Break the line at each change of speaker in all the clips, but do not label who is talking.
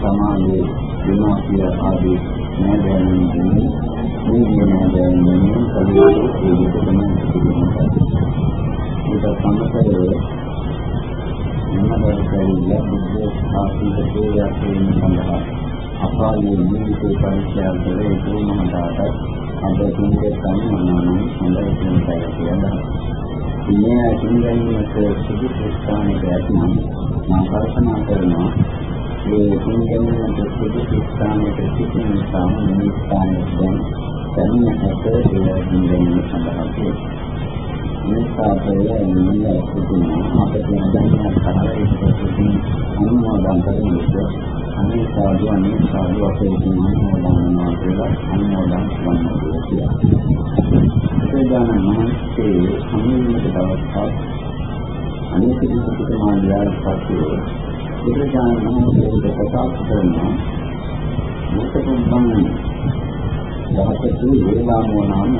සමාජයේ විනාශය ආදී නෑදෑයන් මේ නෑදෑයන් කලියෝ ඒ විදිහටම සිදුවෙනවා. ඒක සම්පූර්ණව මනෝවැඩිලා බුද්ධ ශාසනයේ යැපීම සඳහා අපායේ ජීවිතේ පරිත්‍යාග කරේ දුමහදාට අද තුන්ගේ සම්මානන හොඳයි කියන කියනවා. මේ අදින්ගන්නට සුදුසු ස්ථානයක ඇතනම් මා කල්පනා කරනවා මේ අදින්ගන්නට සුදුසු ස්ථානයක සිටින නිසා මේ ස්ථානයේ දැන් දැනෙන හැට ඒ අදින්ගන්න සඳහා මේ සාපේය නිල සිටින අපේ දැනගන්න කරේ අනුමෝදන් කරන විට අනේ සාදු අනේ සාදු අපේ ජීවන අනුමෝදන් කියලා අනුමෝදන් වන්නවා කියලා. බුදුදාන මහන්සේ සම්මිලිත දවසක් අනේක විසිත මාර්ගය පස්සේ බුදුදාන මහන්සේ ප්‍රකාශ කරනවා මුත්තකුම්බන් දහසතු වේලාමෝ නාම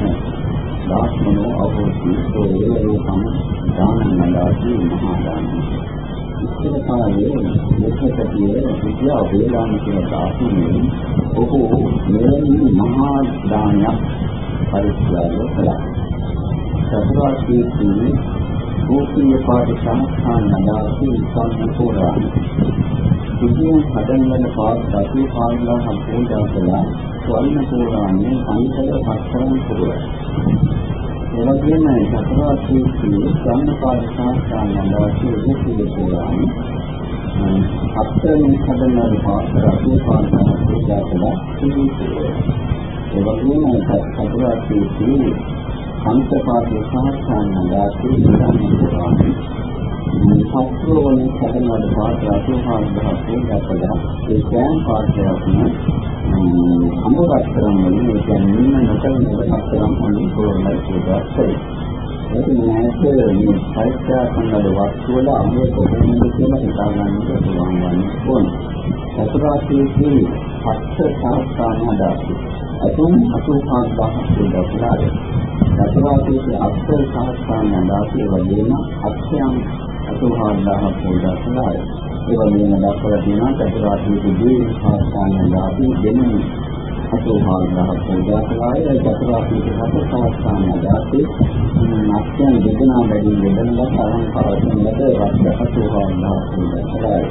දාස්මනෝ අවෝති සෝයේ රූපං දානංගාති මහා දානං ඉස්සර කාලේ මුත්තකතියේ විද්‍යා වේලාම කියන දාසුනේ ඔහු මෙවැනි මහා දානයක් පරිත්‍යාග කළා. චතුරාර්ය භූතිය පාටි සංස්ථාන නදාසි සම්පූර්ණ විද්‍යාව හදන්න පාත් දසු පාඩලා සම්පූර්ණ කළා. ස්වර්ණ පුරාණයේ සංකල්ප පස්තරන් පුරා. එවැගේම චතුරාර්ය ස්වර්ණ පාටි සංස්ථාන නදාසි භූතිය පුරාණය අත්තරෙන් හදන්න පාත් දසු පාඩලා සම්පූර්ණ කළා. ඒ වගේම චතුරාර්යයේ අන්තපාතේ සහස්‍රාන්න දාසේ ඉරන්නේ මේ සත්‍යවල සැකනවල පාත්‍ර අසෝහාන්දහ පූජාකලා ඒ සෑම පාත්‍රයක්ම අමුරක්තරම් වලින් ඒ කියන්නේ නින්න නොකල නිරක්තරම් වලින් පොළොන්නයි පූජා කරේ. ඒක නෑට මේ සාහිත්‍ය සංගල වස්තු වල අමුර කොහොමද කියලා හිතා ගන්නට පුළුවන් වන්නේ කොහොමද? චතුරාර්යයේ හත්ත සහස්‍රාන්න දාසේ අතුම් 85000ක් පූජා දසවාසයේ අක්ෂර සහස්‍රාණ දාසිය වගේම අක්ෂයන් 85000ක් පූජා කළා. ඒ වගේම දක්වලා තියෙනවා චතුරාර්ය දී සහස්‍රාණ දාසිය දෙන්නේ 85000ක් පූජා කළා. ඒ චතුරාර්ය හත සහස්‍රාණ දාසිය අක්ෂයන් දෙදෙනා බැදී දෙදෙනාට තරම් පවතිනකට වස්තු 85000ක් පූජා කළා.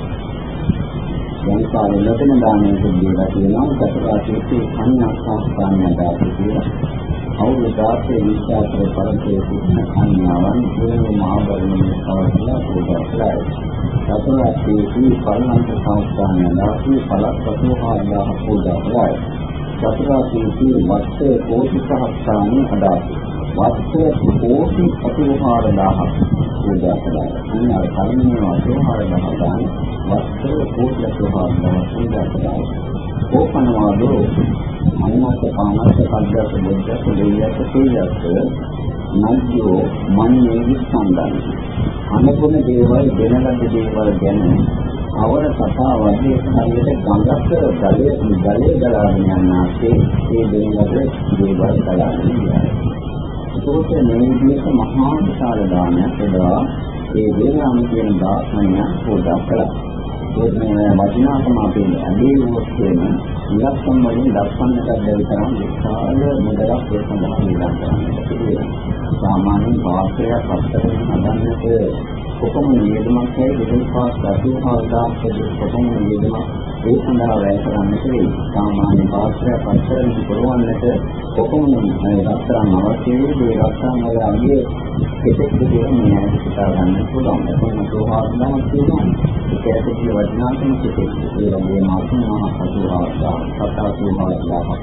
දැන් කාලේ ලොකන දානයේ සිද්ධියලා තියෙනවා චතුරාර්යයේ සංඥාස්ථාන දාපු කියලා. අවුරුදු 16 විශ්වාසයේ පරතේ සිටින සංඥාවන් ඒ මහබලමේ පවතිලා පූජා කළා. චතුරාර්යයේ පරණන්ත සංස්ථාන දාපු පළක් 85000 පූජා කළා. චතුරාර්යයේ වස්තේ කෝටි සහස්‍රාණි අදාපු වස්තේ කෝටි 85000 පූජා කළා. අන්න අර කර්මයේ 85000 දාන වස්තේ කෝටි 85000 පූජා කළා. ඕපනවාදෝ මනස කාමස කද්දස බුද්ධස දෙවියස තේජස් නද්යෝ මන්නේ විසඳන අනුගුණ දේවල් දෙනලද දේවල් ගැන අවර කතා වගේ හරියට ගඟක ගලේ ගලේ ගලාගෙන යනාසේ ඒ දෙනලද දේවල් ගලාගෙන යනවා ඒකත් මේ විදිහට මහා විශාල දානයක් එදා ඒ වේලාම කියන දාස්මය පොඩක් කළා මේ වචනාකම අපේ ඇදී වුත් වෙන ඉලක්කම් වලින් දක්වන්නට බැරි තරම් විශාල මුදලක් ඒ සඳහා නිදා කරන්නට සාමාන්‍ය වාසයක් අත්තරේ හදන්නට කොපමණ නියමයක් ඇයි දෙකක් පාස් 80000 කොපමණ නියමයක් ඒ සඳහා වැය කරන්නට වෙයි. සාමාන්‍ය වාසයක් අත්තරේ පුරවන්නට කොපමණ රත්තරන් අවශ්‍ය වේ ඒ රත්තරන් වල අගිය කෙටෙක් දෙයක් මේ හිතා ගන්න පුළුවන්. ඒක සෝහාස්දාම කියනවා. ඒක ඇතුළේ වටිනාකම කෙටෙක්. ඒ වගේම ආත්මමහ පසුආස්දා සතාසුමාස්දා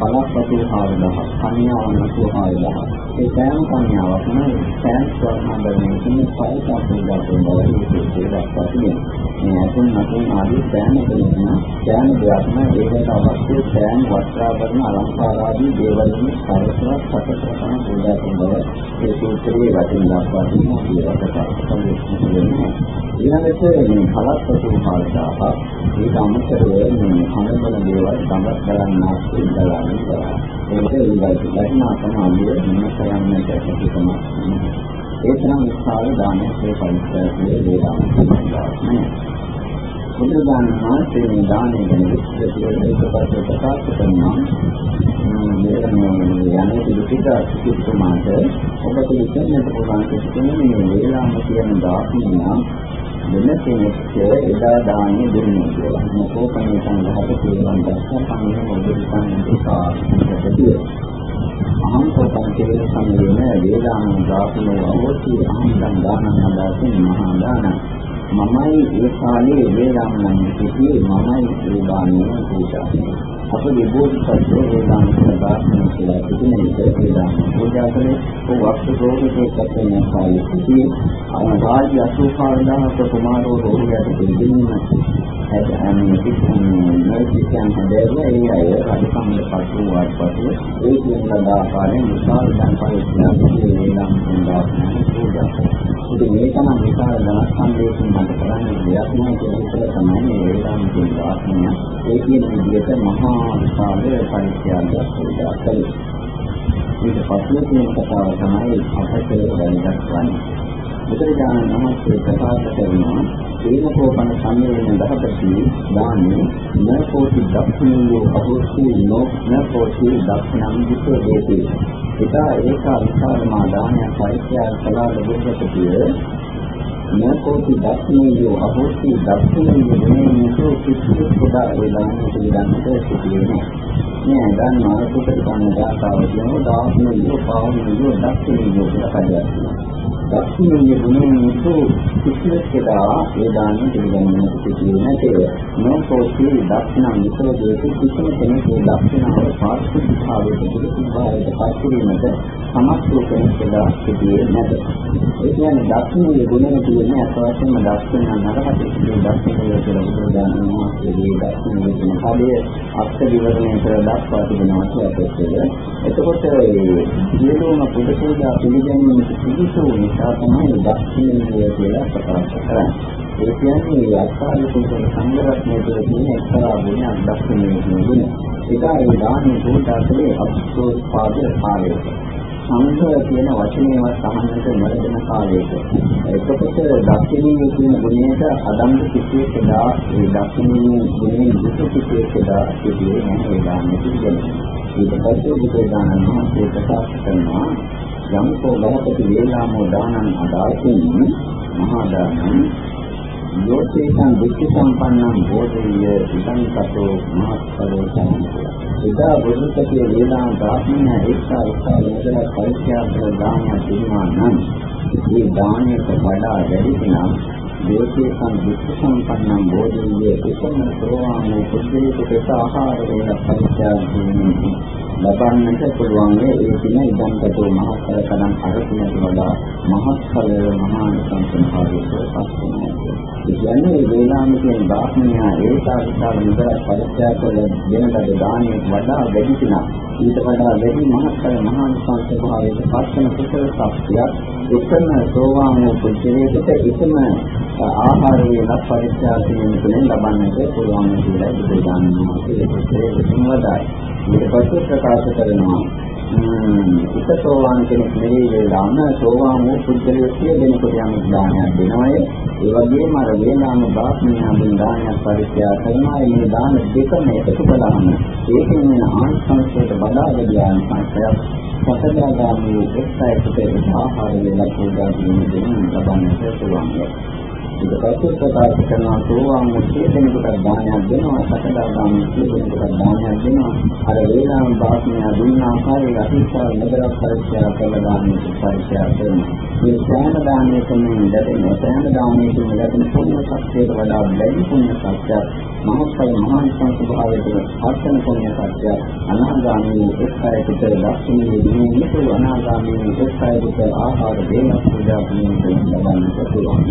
පලක් පසුආස්දා කන්‍යාවන් පසුආස්දා ඒ සෑම කන්‍යාවක්ම සෑම ස්වර්ණබරණයකින් පරිසම් පූජා කරන බව විශේෂයෙන් දක්වා තිබෙනවා. මේ අතුන් අතුන් ආදී සෑම කෙනෙක්ම සෑම දෙයක්ම ඒකට අවශ්‍ය සෑම වස්ත්‍රාභරණ අලංකාර ආදී දේවල්වලින් සරසවත් සකසන පූජා කරන බව ඒ සූත්‍රයේ වචන දක්වා තිබෙනවා කියලාට සම්පූර්ණ ඊළඟට මේ කලස්සතු භාෂාව ඒක අමතරව මේ අනුබල දේවල් සම්බන්ධ කරන්නා කියලා ඉඳලා ඒක ඉවත් ලක්ෂණ තමයි මෙන්න කරන්නට හැකියාවක්. ඒ තරම් විශාල දානයක් ඒ පරිස්සමයේ වේදාන්තය. බුදුදාන මාසේ මේ දානය ගැන විස්තර කියලා ප්‍රකාශ කරනවා. මේ යන්නේ පිළිපිට කිතුමාට ඔබට ඉතින්නට පුළුවන් කිසිම මේ වේලාම කියන දාපිනා වෙන කෙනෙක්ට එදා දාන්නේ දෙන්නේ කියලා. මොකෝපණේ සංඝහත කියනවා දැක්කම පන්නේ මොකද කියන්නේ කාර්යයකදී. අහං සෝතං කියන සම්මේලන වේදාන දාපිනෝ අවෝති අහං දානං හදාසින් මහා දානං මමයි ඒ කාලේ වේදානම් කිව්වේ මමයි ඒ දානිය පූජා අපේ බෝධිසත්වෝ වේදාන සදාස්න කියලා කියන එක වේදාන පූජා කරේ. ਉਹ වස්තු රෝගිතේ කපන කාලේ සිටි රාජ්‍ය 84000ක කුමාරෝ රෝගියාට දෙන්නේ හැදන්නේ පිටින් නර්සිකයන් හදලා ඒ අය රජකම්ල පසු වාට පසු ඒ කියන ආකාරයෙන් විශාල ධන පරිශ්‍රමයේ වේදාන පූජා ඉතින් මේ තමයි විශාල ධන සම්දේශම් මට කරන්න දෙයක් නෑ කියලා හිතලා තමයි මේ වේදාන්ත කියන වාක්‍යය ඒ කියන විදිහට මහා විශාල පරිත්‍යාගයක් පූජා කළේ. ඊට පස්සේ තියෙන කතාව තමයි අපට දැනගත් වන්නේ. බුදුරජාණන් වහන්සේ ප්‍රකාශ කරනවා ඒකෝපන සම්මේලන දහපති දානේ නකෝටි දක්ෂිනියෝ අහෝසි නෝ නකෝටි දක්ෂිනම් විසෝ දේති. ඒකා ඒක විශාලමා දානයක් පරිත්‍යාග කළා ලැබෙන්නට නකෝටි දක්ෂිනියෝ අහෝසි දක්ෂිනියෝ වෙනසෝ කිසි පොඩා වේලාවක් පිළිගන්නට සිටිනේ. මේ ගන්නවා සුපිරි කන්න දාතාව කියනවා දාස්නියෝ පාවනියෝ දක්ෂිනියෝ කියලා කඩයක්. දක්ෂිනීය ගුණයෙන් යුතු කිසිවෙක්දා ඒ දානෙ පිළිගන්නට සිටියේ නැතේ. නොකෝටි දක්ෂිනා විතරේ කිසිම කෙනෙක් ඒ දක්ෂිනාව පාස්කෘතිභාවයට පිළිසිභාවයට පත්වීමට සමත් වූ කෙනෙක්දා සිටියේ නැත. ඒ කියන්නේ දක්ෂිනීය ගුණය කියන්නේ අසවශ්‍යම දක්ෂිනා නරකට සිටින දක්ෂිනීය කියලා බුදුදානම මාසයේ දක්ෂිනීය කියන පදයේ අර්ථ විවරණය කර දක්වා තිබෙනවා කියලා. එතකොට මේ සියලුම පුද පූජා පිළිගැනීම පිළිසු නිසා තමයි දක්ෂිනීය කියලා ප්‍රකාශ කරන්නේ. ඒ කියන්නේ අත්පාද කුසල සංගරත්නයේ තුළ තියෙන එක්තරා ගුණයක් දක්ෂිනීය කියන ගුණය. ඒක ඒ දාන පූජාවේ අත්සෝපාද කාලය. සංඝ කියන වචනේවත් අහන්නට නොලැබෙන කාලයක. එතකොට දක්ෂිනීය කියන ගුණයට අදම් කිසියෙක් දා ඒ දක්ෂිනීය ගුණයෙන් යුතු කිසියෙක් දා සිටියේ නැහැ ඒ දාන පිළිගන්නේ. ඊට පස්සේ බුදුදානන් වහන්සේ ප්‍රකාශ කරනවා යම්කෝ ලහපති වේලාමෝ දානං අදාසින් මහා දානං යෝචේතං විච්ච සම්පන්නං බෝධිය ඉදං කතෝ මහත්ඵලෝ සම්පූර්ණ. එදා බුදුසසුනේ වේලාම ධාත්මය ඒකා ඒකා වේදනා පරිත්‍යාග දානය තිබුණා නම් මේ දානයට වඩා වැඩි නම් දේශේකම් විච්ච සම්පන්නං බෝධිය එකම සෝවාන් පුද්ගලිකට ආහාර වේල පරිත්‍යාග කිරීමේ ලබන්නට පුළුවන් ඒ දින ඉදන්කතෝ මහත්ඵල කලං අරතුනට වඩා මහත්ඵල මහානිසංසන භාවයට පත් වෙනවා. ඒ කියන්නේ මේ වේලාම කියන බාහ්මණයා ඒකාකාර නිතර පරිත්‍යාග කළ දෙන ලද දානයට වඩා වැඩි දිනා ඊට වඩා වැඩි මහත්ඵල මහානිසංසන භාවයට පත් වෙන කුසල ශක්තියක් එකම සෝවාන් වූ පුද්ගලයාට එකම ආහාර වේලක් පරිත්‍යාග කිරීම තුළින් ලබන්නට පුළුවන් කියලා බුදුදානම කියන්නේ වදායි. ඊට පස්සේ ප්‍රකාශ කරනවා උපසෝවාන් කෙනෙක් නෙවෙයි වේලාම සෝවාන් වූ පුද්ගලයෙක් දෙනෙකුට යම් දානයක් දෙනවාය. ඒ වගේම අර වේලාම බාහ්මණයන් දානයක් පරිත්‍යාග කරනවා. මේ දාන දෙකම එකතු කළාම ඒකෙන් වෙන ආංශංශයට වඩා වැඩි ආංශයක් සතරදාගාමී එක්සයිට් ආහාර වේලා පූජා කිරීමෙන් ලබන්නට පුළුවන්. ඊට පස්සේ ප්‍රකාශ කරනවා සෝවාන් මුක්තිය දෙනකොට දානයක් දෙනවා සකදාගාමී කෙනෙකුට දානයක් දෙනවා අර වේලාම භාෂණය දුන්න ආකාරයේ අහිංසාව නදරක් පරිත්‍යාග කරලා දානයක් පරිත්‍යාග කරනවා මේ සෑම දානයකම ලැබෙන සෑම දානයකම ලැබෙන පුණ්‍ය ශක්තියට වඩා වැඩි පුණ්‍ය ශක්තියක් මහත්කල මහානිසංස භාවයට අර්ථන පුණ්‍ය ශක්තියක් අනාගාමී එක්කයකට ලක්ෂණයේ දිනේ නිතර අනාගාමී එක්කයකට ආහාර දේන පූජා කිරීමෙන් ලබන්නට පුළුවන්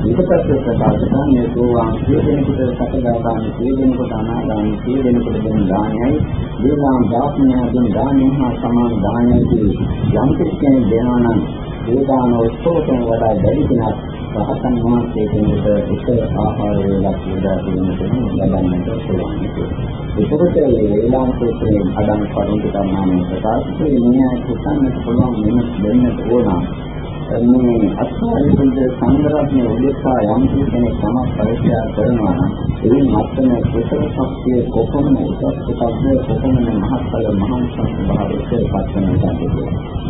ඊටපස්සේ ප්‍රකාශ කරන්නේ සෝවාන් සියදෙනෙකුට සකදාගාමී සියදෙනෙකුට අනාගාමී සියදෙනෙකුට දෙන දානයයි. දීලාම් දාස්මයන් දානය හා සමාන දානයයි. යම් කෙනෙක් දෙනවා නම් ඒ දාන උත්සවයෙන් වඩා වැඩි කෙනෙක් රහතන් වහන්සේ කෙනෙකුට එක ආහාර වේලක් පූජා කිරීමෙන් ලබන්නට පුළුවන්. ඒකකොට මේ වේලාම් සූත්‍රයෙන් අදන් කරුණු කරනවා ප්‍රකාශ කිරීමේ හිතන්නට පුළුවන් වෙන දෙන්නට ඕන. මේ අත්වාරින්ද සංග්‍රහණය උදෙසා යම් කෙනෙක් තමක් පරිත්‍යාග කරනවා නම් ඒ මත්තම කුසල ශක්තිය කොපමණ උසස්කතාවද කොපමණ මහත්ඵල මහා සංස්භාවයට පත්වන එකද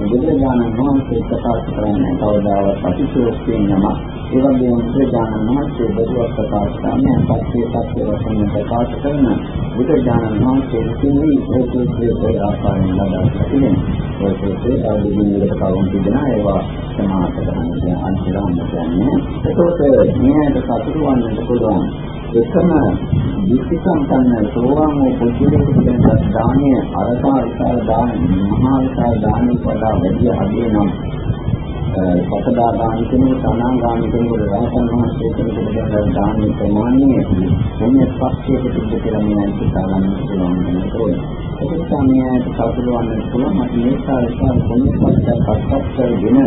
බුදුරජාණන් වහන්සේ ප්‍රකාශ කරන්නේ කවදාවත් අතිශෝක්තියෙන් නම ඒ වගේම බුදුරජාණන් වහන්සේ බොරුවක් ප්‍රකාශ කරන්නේ පස්සේ සත්‍ය වශයෙන් ප්‍රකාශ කරන බුදුරජාණන් වහන්සේ විසින් ඒකේ ආකාරයෙන් ලබා තිබෙනවා ඒකේ ආදිගුණයකට කවුරුන් තිබෙනා ඒවා සමාත කරන්නේ අන්තිරාම කියන්නේ ඒකෝට මේකට සතුටු වන්නට පුළුවන් එකම විශ්ව සම්පන්න සෝවාන් වූ පුද්ගලයෙකුට දෙන දානය අරසා විශාල දාන මහා විශාල දානයක් වඩා වැඩි අධේ නම් සතරදාන කෙනෙකුට අනාගාමී කෙනෙකුට රහතන් වහන්සේ කෙනෙකුට දෙන දාන ප්‍රමාණය මොන්නේ පස්සේ පිටු කියලා මම හිතා ගන්න පුළුවන් වෙනවා. ඒක තමයි සතුටුවන්න පුළුවන් මත මේ කාර්යය කොහොමද පස්සක් කරගෙන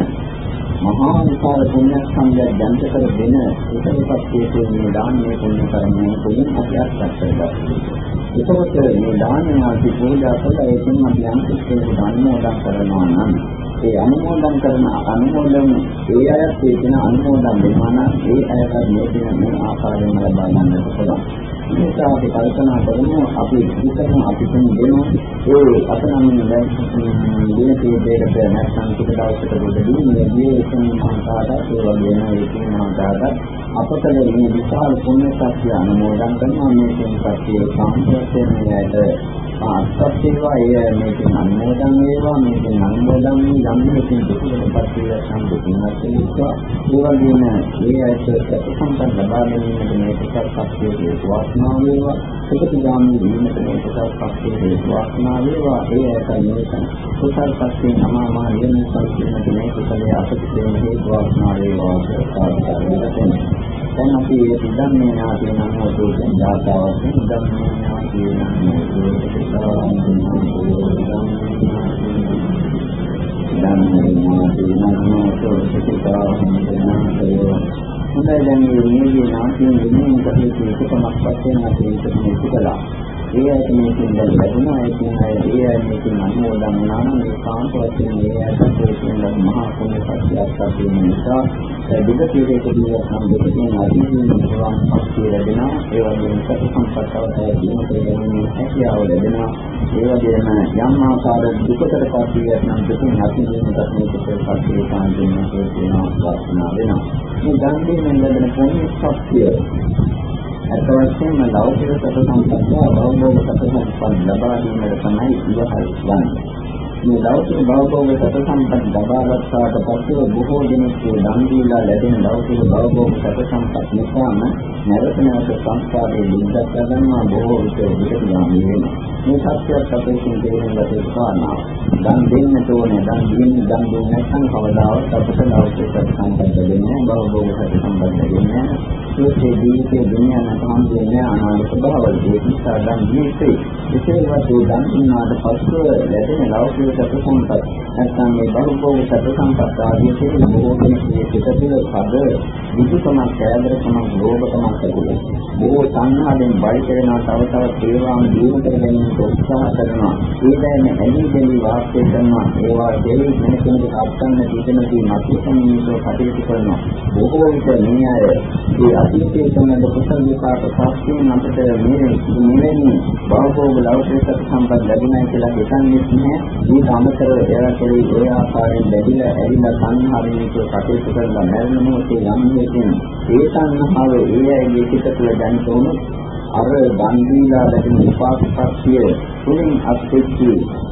මහා විශාල පුණ්‍ය සම්පදයක් දැන්ත කර දෙන එකපත් හේතුන් දානීය පුණ්‍ය කර්මයේ තුලින් අපි අත්දැක ගන්නවා. එතකොට මේ දානය අපි පූජා කළා ඒකෙන් අපි යම් කිසි අනුමෝදන් කරනවා නම් ඒ අනුමෝදන් කරන අනුමෝදන් ඒ අයත් කියන අනුමෝදන් වෙනවා නම් ඒ අයට මේ දින මේ ආකාරයෙන්ම ලබා ගන්නට පුළුවන්. නිසා අපි කල්පනා කරමු අපි හිතන අපි දෙන ඒ අපනම් දැන් දින කීපයකට නැත්නම් ටික දවසකට පොඩදී මේ ජීවිතේ මහාකාරය ඒ වගේම ඒකේ මහාකාරය අපට මේ විශාල පුණ්‍ය ශක්තිය අනුමෝදන් කරනවා මේ පුණ්‍ය ශක්තිය සම්පූර්ණ වෙනයට අත්පත් වේවා ඒ මේකෙන් අනුමෝදන් වේවා මේකෙන් අනුමෝදන් වී යම් මේකෙන් දුකකටපත් වේවා සම්පූර්ණ නැතිවෙනවා ඒ වගේම ඒ ඇයට සම්පන්න ලබා ගැනීමට මේකත් ශක්තිය වාසනාව වේවා. ඒකට ගාමී වීමට මේකත් ශක්තිය වාසනාව වේවා. ඒ ඇයට මේක කුසල් ශක්තිය නමමා නියම ශක්තියට මේක කුසලයේ අපිට දෙන හේතු වාසනාව වේවා කියලා දැන් අපි ධම්මේ නාති නම් හොතෝ ජාතාවක් ධම්මේ නාති නම් ධම්මේ නාති නම් හොතෝ සිතා හොඳයි දැන් මේ නියමයේ නාතියෙන් වෙනින් කටයුතු එකමක් වශයෙන් අපි ඉතින් කළා ඒ ඇයි මේකෙන් දැන් ලැබුණා ඒකෙන් අය ඒ ඇයි මේකෙන් අනුමෝදන් වුණා නම් මේ කාන්ත වශයෙන් ඒ ඇයි මේකෙන් මහා පුණ්‍ය ශක්තියක් ලැබෙන නිසා දුක පිළිවෙතදී නම් දෙකෙන් අදින්න පුළුවන් ශක්තිය ලැබෙනවා ඒ වගේම සතු සම්පත්තව ජීවිතේ ගැනීම හැකියාව ලැබෙනවා ඒ වගේම යම් ආකාර දුකකට පස්සේ නම් දුකින් අතිදීමකට මේක ශක්තිය කාන්තින් කියනවා වාසනාව වෙනවා මේ ධර්මයෙන් ලැබෙන පුණ්‍ය ශක්තිය අත වශයෙන්ම ලෞකික සත සම්පත්තිය අවබෝධ සත සම්පත් ලබා ගැනීමට තමයි ඉවහල් ගන්නේ. මේ ලෞකික භවභෝග සත සම්පත් ලබාගත්තාට පස්සේ බොහෝ දෙනෙක් දන් දීලා ලැබෙන ලෞකික භවභෝග සත සම්පත් නිසාම නැවත නැවත සංස්කාරයේ ලිංගත් ගන්නවා බොහෝ විට විකට යාමී වෙනවා. මේ සත්‍යයක් අපේ තේරුම් ගත යුතු කාරණා. දන් දෙන්න ඕනේ දන් දෙන්න දන් දෙන්න නැත්නම් කවදාවත් අපට ලෞකික සත සම්පත් දෙන්නේ භවභෝග සත සම්පත් දෙන්නේ සෝතේ දීපේ දුනියන සම්පූර්ණ අනාගත භවවල ඒ නිසා දන් දීසේ විශේෂවත් දන් දුන්නාට පස්ව ලැබෙන ලෞකික සතු සම්පත් නැත්නම් මේ බහුභෝග සතු සම්පත් ආදී කියන බොහෝ දෙනෙක් මේ පිටතිල පද විදුකමක් කෑදරකමක් ලෝභකමක් ඇතිවෙනවා. බොහෝ සංහාවෙන් බයි කරනවා තව තවත් ඒවාම දිනු කර ගැනීමට උත්සාහ කරනවා. ඒ දැන ඇලි දෙලි වාස වාක්‍ය කරනවා ඒවා දෙවි වෙන කෙනෙකුට අත්දන්න දීතනදී මතිසමීතව කටයුතු කරනවා බොහෝ විට මේ අය මේ අතීතයේ සම්බන්ධ කුසල විපාක සාක්ෂියෙන් අපිට මේ මෙවැනි භවෝග ලෞකික සම්පත් ලැබුණයි කියලා හිතන්නේ නැහැ මේ අමතරව ඒවා කෙරෙහි ඒ ආකාරයෙන් ලැබිලා ඇවිල්ලා සංහාරණයක කටයුතු කරලා මරණ මොහොතේ යම් හේතුන් ඒ සංහාව ඒ අයගේ සිත තුළ දැනිට උනොත් අර දන් දීලා ලැබෙන උපාසකත්වය තුලින් අත්වෙච්චි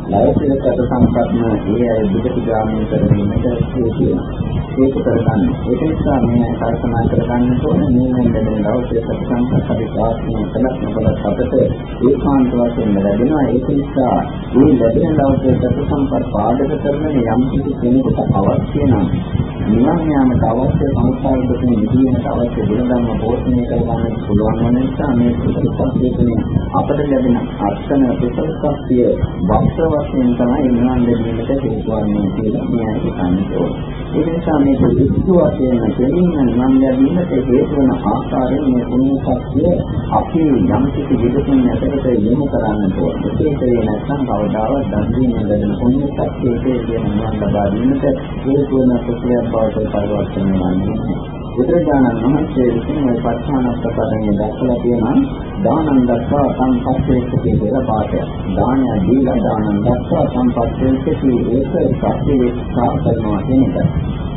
ලෞකික සත සම්පත්න ඒ අය බුදුක ගාමී කරගන්නට හේතු ඒක කරගන්න. ඒක නිසා මේ කල්පනා කරගන්න ඕනේ මේ වෙනදෙන ලෞකික සත සම්පත් අපි ප්‍රාර්ථනා කළත් නොකළත් අපට ඒකාන්ත වශයෙන් ලැබෙනවා. ඒක නිසා මේ ලැබෙන ලෞකික සත සම්පත් පාදක කරන යම් කිසි කෙනෙකුට අවශ්‍ය නම් නිවන් යාමට අවශ්‍ය සංස්කාර දෙකෙන් නිදීමට අවශ්‍ය ගුණධර්ම පෝෂණය කරගන්න පුළුවන් වෙන නිසා මේ කුසලපත්තියේ අපට ලැබෙන අර්ථන කුසලපත්තිය වස්ත්‍ර වශයෙන් තමයි නිවන් දැකීමට හේතු වන්නේ කියලා මේ අය කියන්නේ. ඒ නිසා මේ දුක්ඛ වශයෙන් දෙලින් නිවන් දැකීමට හේතු වන ආකාරයෙන් මේ කුණුපත්තිය අපි යම් කිසි විදකින් නැතකට යොමු කරන්නට ඕනේ. ඒක නැත්නම් කවදාවත් දන් දීමෙන් ලැබෙන කුණුපත්තියේ කියන නිවන් ලබා ගැනීමට හේතු වන කුසලයක් බවට පරිවර්තනය වන්නේ. බුදුරජාණන් වහන්සේ විසින් මේ ප ဋ ාණ ප්‍රකරණය දක්වලා තියෙනවා දානං දක්වා සංපස්සේති කියලා පාඩයක්. දානය දීලා දානං දක්වා සංපස්සේති ඒක සත්‍යයේ සාකරනවා කියන එක.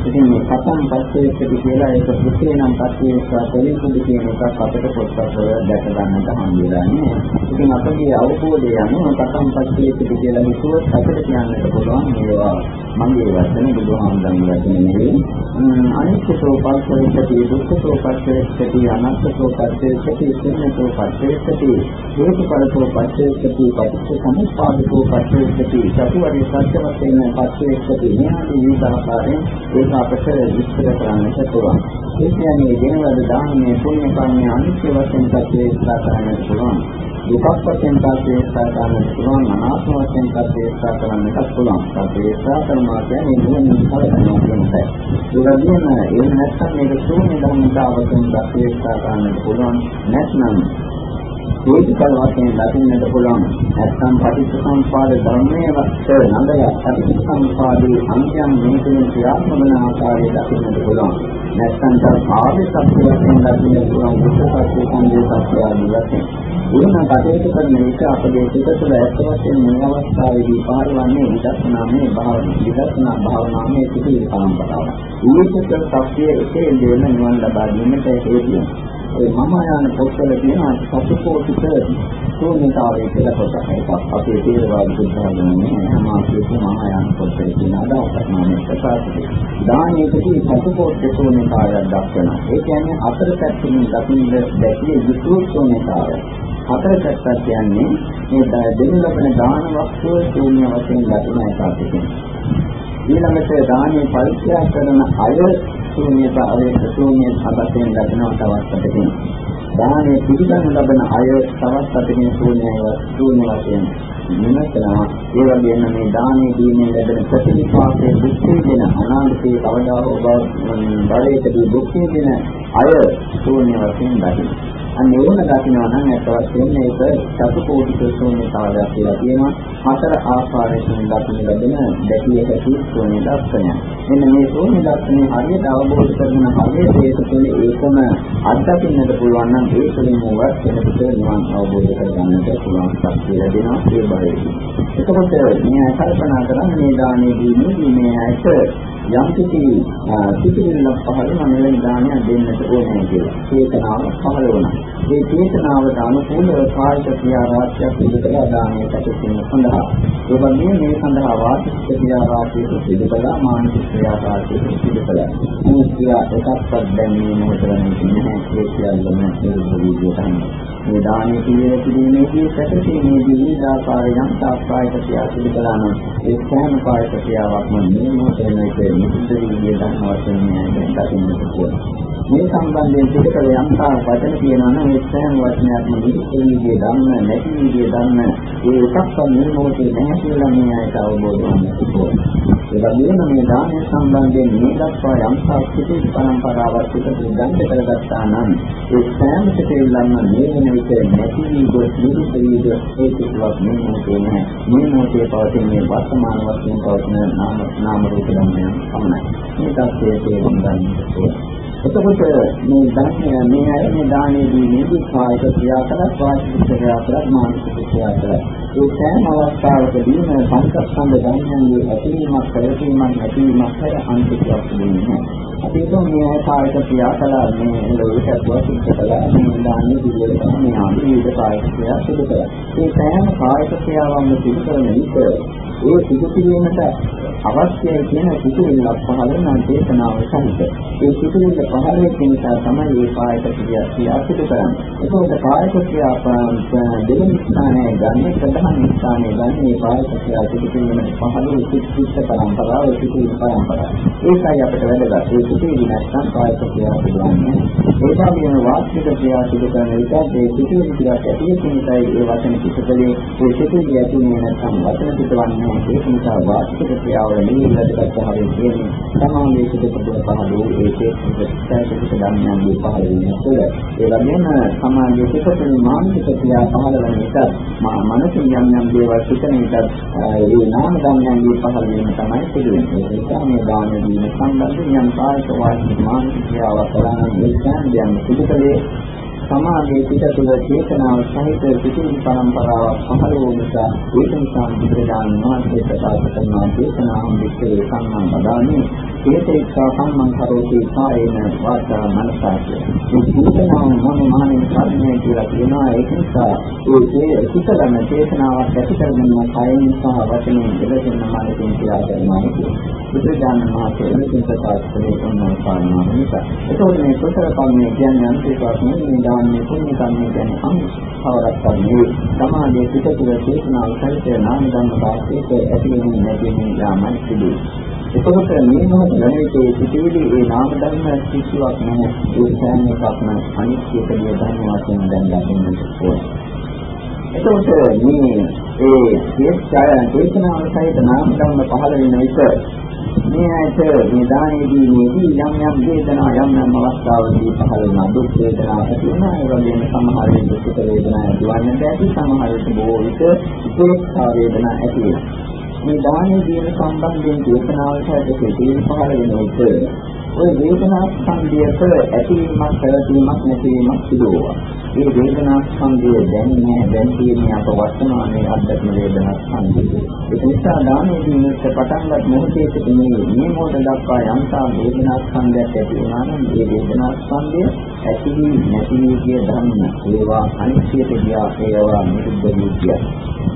ඉතින් මේ කතම් පස්සේති කියලා ඒක පුතේ නම් පස්සේ ස්වාතේලින් කුඩ කියන එකක් අපිට පොත්පත් වල දැක ගන්නට හම්බෙලා නෑ. ඉතින් අපගේ අවබෝධය අනුව කතම් පස්සේති කියලා හිතුවොත් අපිට කියන්නට පුළුවන් මේවා මගේ වචන බුදුහාමුදුරන්ගේ වචන නෙවෙයි. අනිත්‍යෝ පස්සේති දුක්ඛෝ පස්සේති අනාත්මෝ පස්සේති ශුන්‍යතෝ පස්සේති හේතුඵලතෝ පස්සේති පටිච්ච සමුප්පාදතෝ පස්සේති චතුවරි සත්‍ය වශයෙන් පස්සේති මෙහාදී විසහකාරයෙන් ඒක අපට විස්තර කරන්නට පුළුවන්. ඒ කියන්නේ දෙනවද දානමය පුණ්‍ය කර්මය අනිත්‍ය වශයෙන් පස්සේ කරන්නට පුළුවන්. දුකක් වශයෙන් පස්සේ කරන්නට පුළුවන්. අනාත්ම වශයෙන් පස්සේ කරන්නට පුළුවන්. පස්සේ කරනවා කියන්නේ නුවණින් කලකනවා කියන එක. ඒවගේම ඒ නැත්නම් මේක ශූන්‍ය ධර්මතාවයෙන් පස්සේ කරන්නට පුළුවන්. නැත්නම් හේතුඵල වශයෙන් දකින්නට පුළුවන් නැත්නම් පටිච්චසමුපාද ධර්මයේ වත් නඳලා පටිච්චසමුපාදයේ අන්‍යයන් මේකෙන් ක්‍රියාත්මක වන ආකාරය දකින්නට පුළුවන් නැත්නම් කාර්ය සත්‍ය වශයෙන් දකින්නට පුළුවන් බුද්ධ සත්‍ය සංදේ සත්‍ය ආදී වශයෙන් එහෙම කටයුතු කරන එක අපේ සිත තුළ ඇත්ත වශයෙන් මේ අවස්ථාවේදී පාරවන්නේ විදර්ශනාමය භාවනාව විදර්ශනා භාවනාවේ සිටි පරම්පරාව. ඊට සත්‍ය එකේ දෙන නිවන් ලබා ගැනීමට හේතුව ඒ මම යන පොත්වල තියෙන සතුපෝතික ශූන්‍යතාවය කියලා කොටසක්. ඒක අපේ තේරවාද බුද්ධාගමේ අමාත්‍යක මහා යන පොත්වල තියෙන අදහසක් මම ප්‍රකාශ දානයේදී සතුපෝතික ශූන්‍යතාවයක් දක්වනවා. ඒ කියන්නේ අතර පැත්තකින් දකින්න දැකිය යුතු ශූන්‍යතාවය. හතර පැත්තක් කියන්නේ මේ දෙවි ලබන දාන වස්තුව ශූන්‍ය වශයෙන් දකින එකක්. ඊළඟට දානීය පරිත්‍යාග කරන අය ශූන්‍යතාවයේ ශූන්‍ය අබතෙන් දකිනවා තවත් අතකින්. දානයේ පිළිගනු ලබන අය තවත් අතකින් ශූන්‍යය ශූන්‍ය වශයෙන් නිමතනවා. ඒ වගේම මේ දානයේ දීමේ ලැබෙන ප්‍රතිපාකයේ දුක්ඛ දෙන අනාගතයේ කවදා හෝ බලයකදී දුක්ඛ දෙන අය ශූන්‍ය වශයෙන් දකිනවා. අන්න ඒවන දකිනවා නම් අත් වශයෙන් මේක චතුකෝටි ශූන්‍යතාවයක් කියලා කියනවා. හතර ආකාරයකින් දකින්න ලැබෙන දැකිය හැකි ශූන්‍ය දර්ශනය. මෙන්න මේ ශූන්‍ය දර්ශනය හරියට අවබෝධ කරගෙන හරියට ඒක තුළ ඒකම අත්දකින්නට පුළුවන් නම් ඒ තුළින් මොකක් වෙනකොට නිවන් අවබෝධ කරගන්නට පුළුවන් ශක්තිය ලැබෙනවා ඒ භාවයේදී. එතකොට මේ කල්පනා කරන්නේ මේ දානයේ දීමේදී මේ ඇයට යම් කිසි සිතිවිල්ලක් පහළ වෙන මෙවැනි දානයක් දෙන්නට ඕනේ කියලා. චේතනාව පහළ වුණා. ඒ චේතනාවට අනුකූලව කායික ක්‍රියා රාශියක් සිදු කළා දානයේ පැතුම් සඳහා. ඒ වගේම මේ සඳහා වාචික ක්‍රියා රාශියක් සිදු කළා මානසික ක්‍රියා රාශියක් සිදු කළා. මේ ක්‍රියා එකක්වත් දැන් මේ මොහොතේ නැහැ ඒ සියල්ලම නිරුද්ධ වී යනවා. මේ දානයේ පිළිවෙල පිළිමේදී සැකසීමේදී විවිධාකාර යම් සාස්ත්‍රායක ක්‍රියා සිදු කළා නම් ඒ සෑම කායික ක්‍රියාවක්ම මේ මොහොතේ නැති නිරුද්ධ වී යන වශයෙන් දකින්නට පුළුවන්. මේ සම්බන්ධයෙන් පිටකල යම් තාක් වචන කියනවා නම් ඒ සෑම වචනයක්ම නිවිගේ ධර්ම නැති විදිහේ ධර්ම ඒ එකක්වත් මේ මොහොතේ නැහැ කියලා මේ ආයත අවබෝධ වන්න ඕනේ. ඒ වගේම මේ දානය සම්බන්ධයෙන් මේ දක්වා යම් සාස්කෘතික පරම්පරාවක් පිටු ගන්න කරගත්තා නම් ඒ සෑම සිතෙල්ලම මේ වෙන විට නැති වී ගොස් නිරුද්ධ වී ගොස් ඒ කිසිවක් මේ මොහොතේ නැහැ. මේ මොහොතේ පවතින මේ වර්තමාන වශයෙන් පවතින නාම නාම රූප ධර්මයන් පමණයි. මේ தත්ත්වයේ තේරුම් ගන්න ඕනේ. එතකොට මේ ධර්මය මේ අය මේ දානයේදී නිදි කායික ක්‍රියා කරත් වාචික ක්‍රියා කරත් මානසික ක්‍රියා කරත් ඒ සෑම අවස්ථාවකදීම පංචස්කන්ධ ධර්මයන්ගේ ඇතිවීමක් පැවතීමක් නැතිවීමක් හැර අන්තිමයක් දෙන්නේ අපි හිතමු මේ අය කායික ක්‍රියා කළා මේ ලෝකයක් වාචික කළා මේ දානයේ පිළිවෙල මේ ආදී කායික ක්‍රියා සිදු කළා ඒ සෑම කායික ක්‍රියාවන්ම සිදු කරන විට ඒ සිදු කිරීමට අවශ්‍යයි කියන සිතුවිල්ලක් පහළ වෙන දේශනාව සහිත. ඒ සිතුවිල්ල පහළ වෙන නිසා තමයි මේ කායික ක්‍රියා ක්‍රියා සිදු කරන්නේ. ඒකෝට කායික ක්‍රියා දෙවෙනි ස්ථානයේ ගන්න ප්‍රධාන ස්ථානයේ ගන්න මේ කායික ක්‍රියා සිදු කිරීමට පහළ වූ සිත් පරම්පරාව සිතුවිලි පරම්පරාව. ඒකයි අපිට වැදගත්. ඒ සිතුවිලි නැත්නම් කායික ක්‍රියා සිදුවන්නේ. ඒ වගේම වාචික ක්‍රියා සිදු කරන විට ඒ සිතුවිලි ක්‍රියා ඇති වෙන නිසායි ඒ වචන පිටකලේ ඒ සිතුවිලි ඇති වෙන නැත්නම් වචන පිටවන්නේ ඒක නිසා වාචික ක්‍රියාවල නිවිලකට පහළ වෙන්නේ සමාධියේ සිට පහළ වූ ඒකේ ප්‍රතිසාරක ධර්මයන්ගේ පහළ වීම තුළ ඒ වගේම සමාධියේ සිට මානසික ක්‍රියා පහළ වෙන විට මනසින් යම් යම් දේවල් සිතන විට ඒ නාම ධර්මයන්ගේ පහළ වීම තමයි සිදු වෙන්නේ ඒ නිසා මේ දාන දීම සම්බන්ධ යම් කායික වාචික මානසික ක්‍රියාවක් කරන මේ ඥානයන් සිදුකලේ සමාධියේ පිට තුළ චේතනාව සහිත පිටින් පරම්පරාවක් පහළ වූ නිසා ඒක නිසා බුදුරජාණන් වහන්සේ ප්‍රකාශ කරන චේතනාම් විශ්ේ සම්මන් බදාමි. චේතේක්ෂා සම්මන් කරෝති කායේන වාචා මනසාච. මේ චේතනාව මම මානෙන් කර්මය කියලා කියනවා. ඒක නිසා ඒ සිතන චේතනාවක් ඇති කරගන්න කයෙන් සහ වචනෙන් දෙලෙන්න මානසින් කියලා කරනවා බුදුරජාණන් වහන්සේ එලෙසින් ප්‍රකාශ කළේ ඔන්න පානවා නිසා. ඒකෝට මේ කුසල කර්මය කියන්නේ අන්තිමට මේ දාන්නේ පුණ්‍ය කර්මය කියන්නේ අනුස්වරක් කරන්නේ සමාධියේ පිට තුළ චේතනාව සහිත නාම ධර්ම වාස්තේක ඇති වෙන්නේ නැති වෙන යාමයි සිදුවේ. එතකොට මේ මොහොත ගණිතයේ සිටිවිලි ඒ නාම ධර්ම කිසිවක් නැහැ. ඒ සෑම එකක්ම අනිත්‍යකදී ධර්ම වශයෙන් දැන් දකින්නට ඕනේ. එතකොට මේ ඒ චේතනාව සහිත නාම ධර්ම පහළ වෙන විට මේ ඇයිත මේ දානයේදී මේදී යම් යම් වේදනා යම් යම් අවස්ථාවලදී පහළ වෙන දුක් වේදනා ඇති වෙනවා ඒ වගේම සමහර විට දුක් වේදනා ඇතිවන්නට ඇති සමහර විට බොහෝ විට උපේක්ෂා වේදනා ඇති වෙනවා මේ දානයේ දීන සම්බන්ධයෙන් දේශනාවලට ඇතුළේ පහළ වෙන විට ওই වේදනා ස්කන්ධයක ඇතිවීමක් පැවතීමක් නැතිවීමක් සිදු වෙනවා. මේ වේදනා ස්කන්ධය දැනෙන්නේ දැන් තියෙන අප වර්තමානයේ අත්දැකීම වේදනා ස්කන්ධය. ඒක නිසා දානෙදී මෙත් පටන් ගන්න මොහොතේ සිටිනේ මේ මොහොත දක්වා යම්තා වේදනා ස්කන්ධයක් ඇති වුණා නම් මේ වේදනා ස්කන්ධය ඇති වී නැති වී කිය ධර්ම ඒවා අනිත්‍යයට ගියා ඒවා නිරුද්ධ වී ගියා.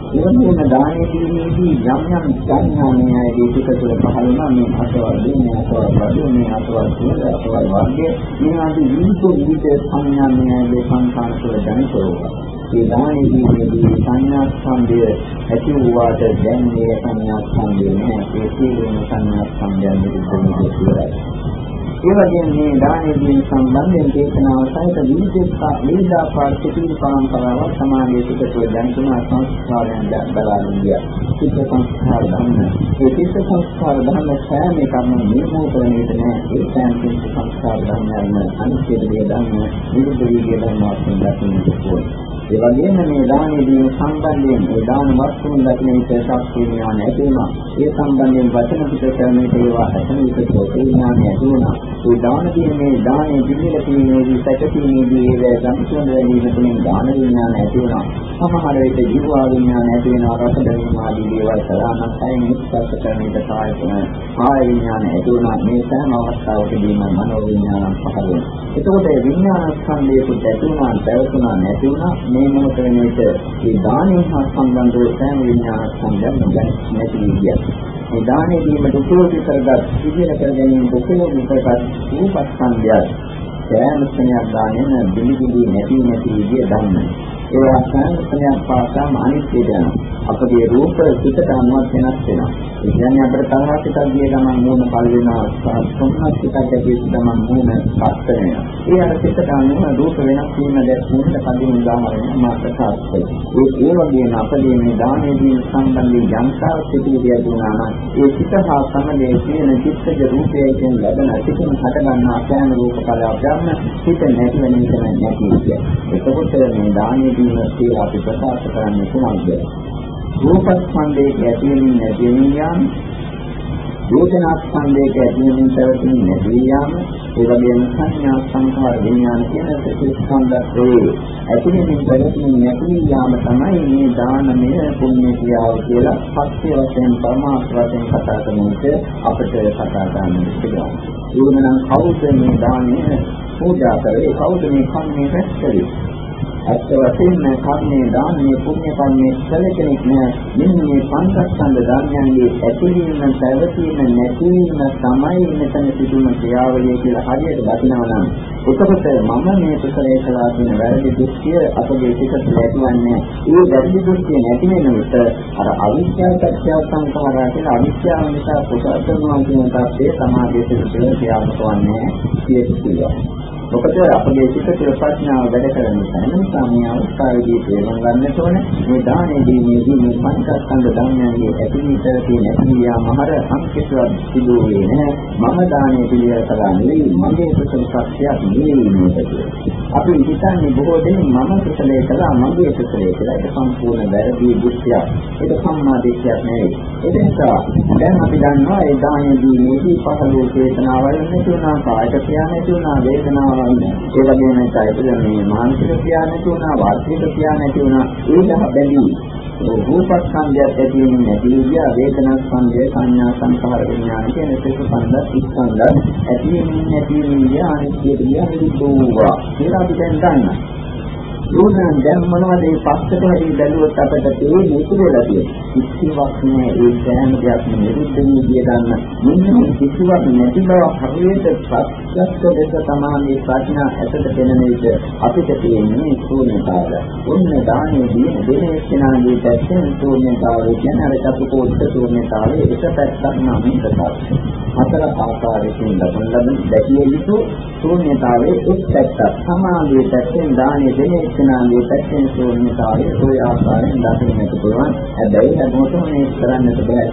එවැනිම දානයේ දීමේදී යම් යම් සංඥාමය දීපික තුළ පහළ වුණා මේ අසවල් මේ අසවල් වගේ මේ අසවල් කියන අසවල් වර්ගයේ මේ ආදී විවිධ විවිධ සංඥාමය දේශංකාර තුළ දැනතෝවා. ඒ දානයේ දීමේදී සංඥා ස්කන්ධය ඇති වූාට දැන් මේ සංඥා ස්කන්ධය නෑ ඒ සියලුම සංඥා ස්කන්ධයන් විරුද්ධ වෙනවා. ඒ වගේම මේ දානයේදී සම්බන්ධයෙන් දේශනාව සහිත විවිධ විවිධාකාර සිතිවිලි පරම්පරාවක් සමාජයේ පිටතට දැනුන සංස්කාරයන් බලාගෙන ගියා. චිත්ත සංස්කාර ධර්ම. ඒ චිත්ත සංස්කාර ධර්ම සෑම එකම නිර්මෝපණයට නෑ. ඒ සෑම චිත්ත සංස්කාර ධර්මයන්ම අනිත්‍ය දේ ධර්ම, විරුද්ධ දේ ධර්ම වශයෙන් දකින්නට ඕනේ. ඒ වගේම මේ දානයේදී සම්බන්ධයෙන් ඒ දාන වස්තුන් දකින විට ශක්තිය ඥාන ඇති වෙනවා. ඒ සම්බන්ධයෙන් වචන පිට කරන ඒවා ඇතන විට සෝතේ ඥාන ඇති වෙනවා. ඒ දාන දීමේ දානයේ පිළිල කිරීමේදී සැකසීමේදී ඒ සම්පූර්ණ වෙනීම තුළින් දාන විඥාන ඇති වෙනවා. සමහර විට ජීව විඥාන ඇති වෙනවා. රස දැනීම ආදී දේවල් සදානක් අයින් ස්පර්ශ කරන විට කායතන කාය විඥාන ඇති වෙනවා. මේ සෑම අවස්ථාවකදීම මනෝ විඥාන පහළ වෙනවා. එතකොට විඥාන ස්කන්ධයකට ඇති වුණා, පැවතුණා, නැති වුණා මේ මොහොත වෙන විට මේ දානය හා සම්බන්ධ වූ සෑම විඥාන සම්බන්ධ දැන් නැති විදියට. මේ දානයේ දීමට උපයෝගී කරගත් සිදුවෙන කර ගැනීම උපයෝගී කරගත් රූපස්කන්ධය සෑම ස්නේහයක් දානෙන බිලි බිලි නැති නැති විදිය දන්න. ඒ වගේම සෑම ස්නේහයක් පාසාම අනිත්‍ය දැන. අපගේ රූප සිතට අනුව වෙනස් වෙනවා. ඒ කියන්නේ අපිට තරහ සිතක් ගිය ගමන් මූණ පල් වෙනවා. සොම්නස් සිතක් ඇති ගමන් මූණ පත් වෙනවා. ඒ අර සිතට අනුව රූප වෙනස් වීම දැක්වීමට කලින් උදාහරණයක් මාත් සාස්ත්‍රය. ඒ ඒ වගේම අපගේ මේ දානයේදී සම්බන්ධයෙන් යම්තාව සිටිවිදිය දුන්නා නම් ඒ සිත හා සමගයේ තියෙන චිත්තජ රූපයෙන් ලැබෙන සිතන හට ගන්නා ඥාන රූප කලාවයන් සිත නැති වෙන එක නැති කිය. එතකොට මේ දානයේදී කියලා අපි ප්‍රකාශ කරන්නේ කුමක්ද? රූපස්කන්ධයේ ඇතිවෙමින් නැතිවෙමින් යාම වේදනාස්කන්ධයේ ඇතිවෙමින් පැවතීම නැති යාම ඒ වගේම සංඥා සංඛාර විඥාන කියන ස්කන්ධයේ ඇතිවෙමින් පැවතීම නැති යාම තමයි මේ දානමය පුණ්‍ය ක්‍රියාව කියලා සත්‍ය වශයෙන් පරමාර්ථ වශයෙන් කතා කරනකොට අපිට කතා කරන්න පුළුවන්. ඒකනම් කවුද මේ දානය පූජා කරේ කවුද මේ කන්නේ රැස් කරේ ඇත්ත වශයෙන්ම කර්මයේ දානීය පුණ්‍ය කර්මයේ කළ කෙනෙක් නෑ. මෙන්න මේ පංචස්කන්ධ ධර්මයන්ගේ ඇතිවීම, පැවතීම, නැතිවීම තමයි මෙතන සිදුවන ක්‍රියාවලිය කියලා හරියට දකිනවා නම් එතකොට මම මේ කුසලයේ කළා කියන වැරදි දෘෂ්ටිය අපගේ පිටට ඇතිවන්නේ. ඒ වැරදි දෘෂ්ටිය නැති වෙනකොට අර අවිද්‍යාව සත්‍ය සංඛාරා කියලා අවිද්‍යාව නිසා කුසල කරනවා කියන තාපේ සමාධියට සිදුවෙන ක්‍රියාවක් වන්නේ කියනවා. මොකද අපගේ සිත තුළ ප්‍රඥාව වැඩ කරන නිසා නිසා මේ අවස්ථාවේදී තේරුම් ගන්නට ඕන. මේ දානයේදී මේදී මේ පංචස්කන්ධ ධර්මයන්ගේ ඇතිවිත තියෙන ඇතිවියා මහර සංකේතවත් සිදුවේ නැහැ. මම දානයේ පිළිවෙල කළා නෙවෙයි මගේ කුසල ශක්තියක් නෙවෙයි මේක අපි හිතන්නේ බොහෝ දෙනෙක් මම කුසලයේ කළා මගේ කුසලයේ කියලා ඒක සම්පූර්ණ වැරදි දෘෂ්ටියක් ඒක සම්මා දිට්ඨියක් නෙවෙයි. ඒ නිසා දැන් අපි දන්නවා ඒ දානයේදී මේදී පහළ වූ චේතනාවල් නැති වුණා කායික ක්‍රියා නැති වුණා වේදනාව ඒ වගේම ඒකයි මේ මානසික ක්‍රියා නැති වුණා වාචික ක්‍රියා නැති වුණා ඒ දහ බැඳී රූපස්කන්ධය ඇති වෙන්නේ නැති විදිය වේදනාස්කන්ධය සංඥා සංඛාර විඥාන කියන සිත පන්දස් ස්කන්ධ ඇති වෙන්නේ නැති විදිය අනිත්‍ය විදිය විදුවා කියලා අපි දැන් දන්නවා. නෝනන් දැන් මොනවද මේ පස්සට හැරී බැලුවොත් අපිට තේරෙන්නේ ඉතිරිලා තියෙන්නේ. කිසිවක් නෑ ඒ සෑම දෙයක්ම නිරුද්ධ වී ගිය ගන්න. මෙන්න කිසිවක් නැති බව හරියට ප්‍රත්‍යක්ෂ ලෙස තමයි ප්‍රඥා ඇසට පෙනෙන විට අපිට තියෙන්නේ ශූන්‍යතාවය. ඔන්න දානයේදී දෙන එක්කෙනාගේ පැත්තෙන් ශූන්‍යතාවය කියන අර චතුකෝත්ත ශූන්‍යතාවය එක පැත්තක් නම් ප්‍රකාශ. හතර ආකාරයකින් ලබන ලබන දැකිය යුතු ශූන්‍යතාවයේ එක් පැත්තක්. සමාධියේ පැත්තෙන් දානයේ දෙන එක්කෙනාගේ පැත්තෙන් ශූන්‍යතාවය ওই ආකාරයෙන් දකින්නට පුළුවන්. හැබැයි හැමෝටම මේ කරන්නට බෑ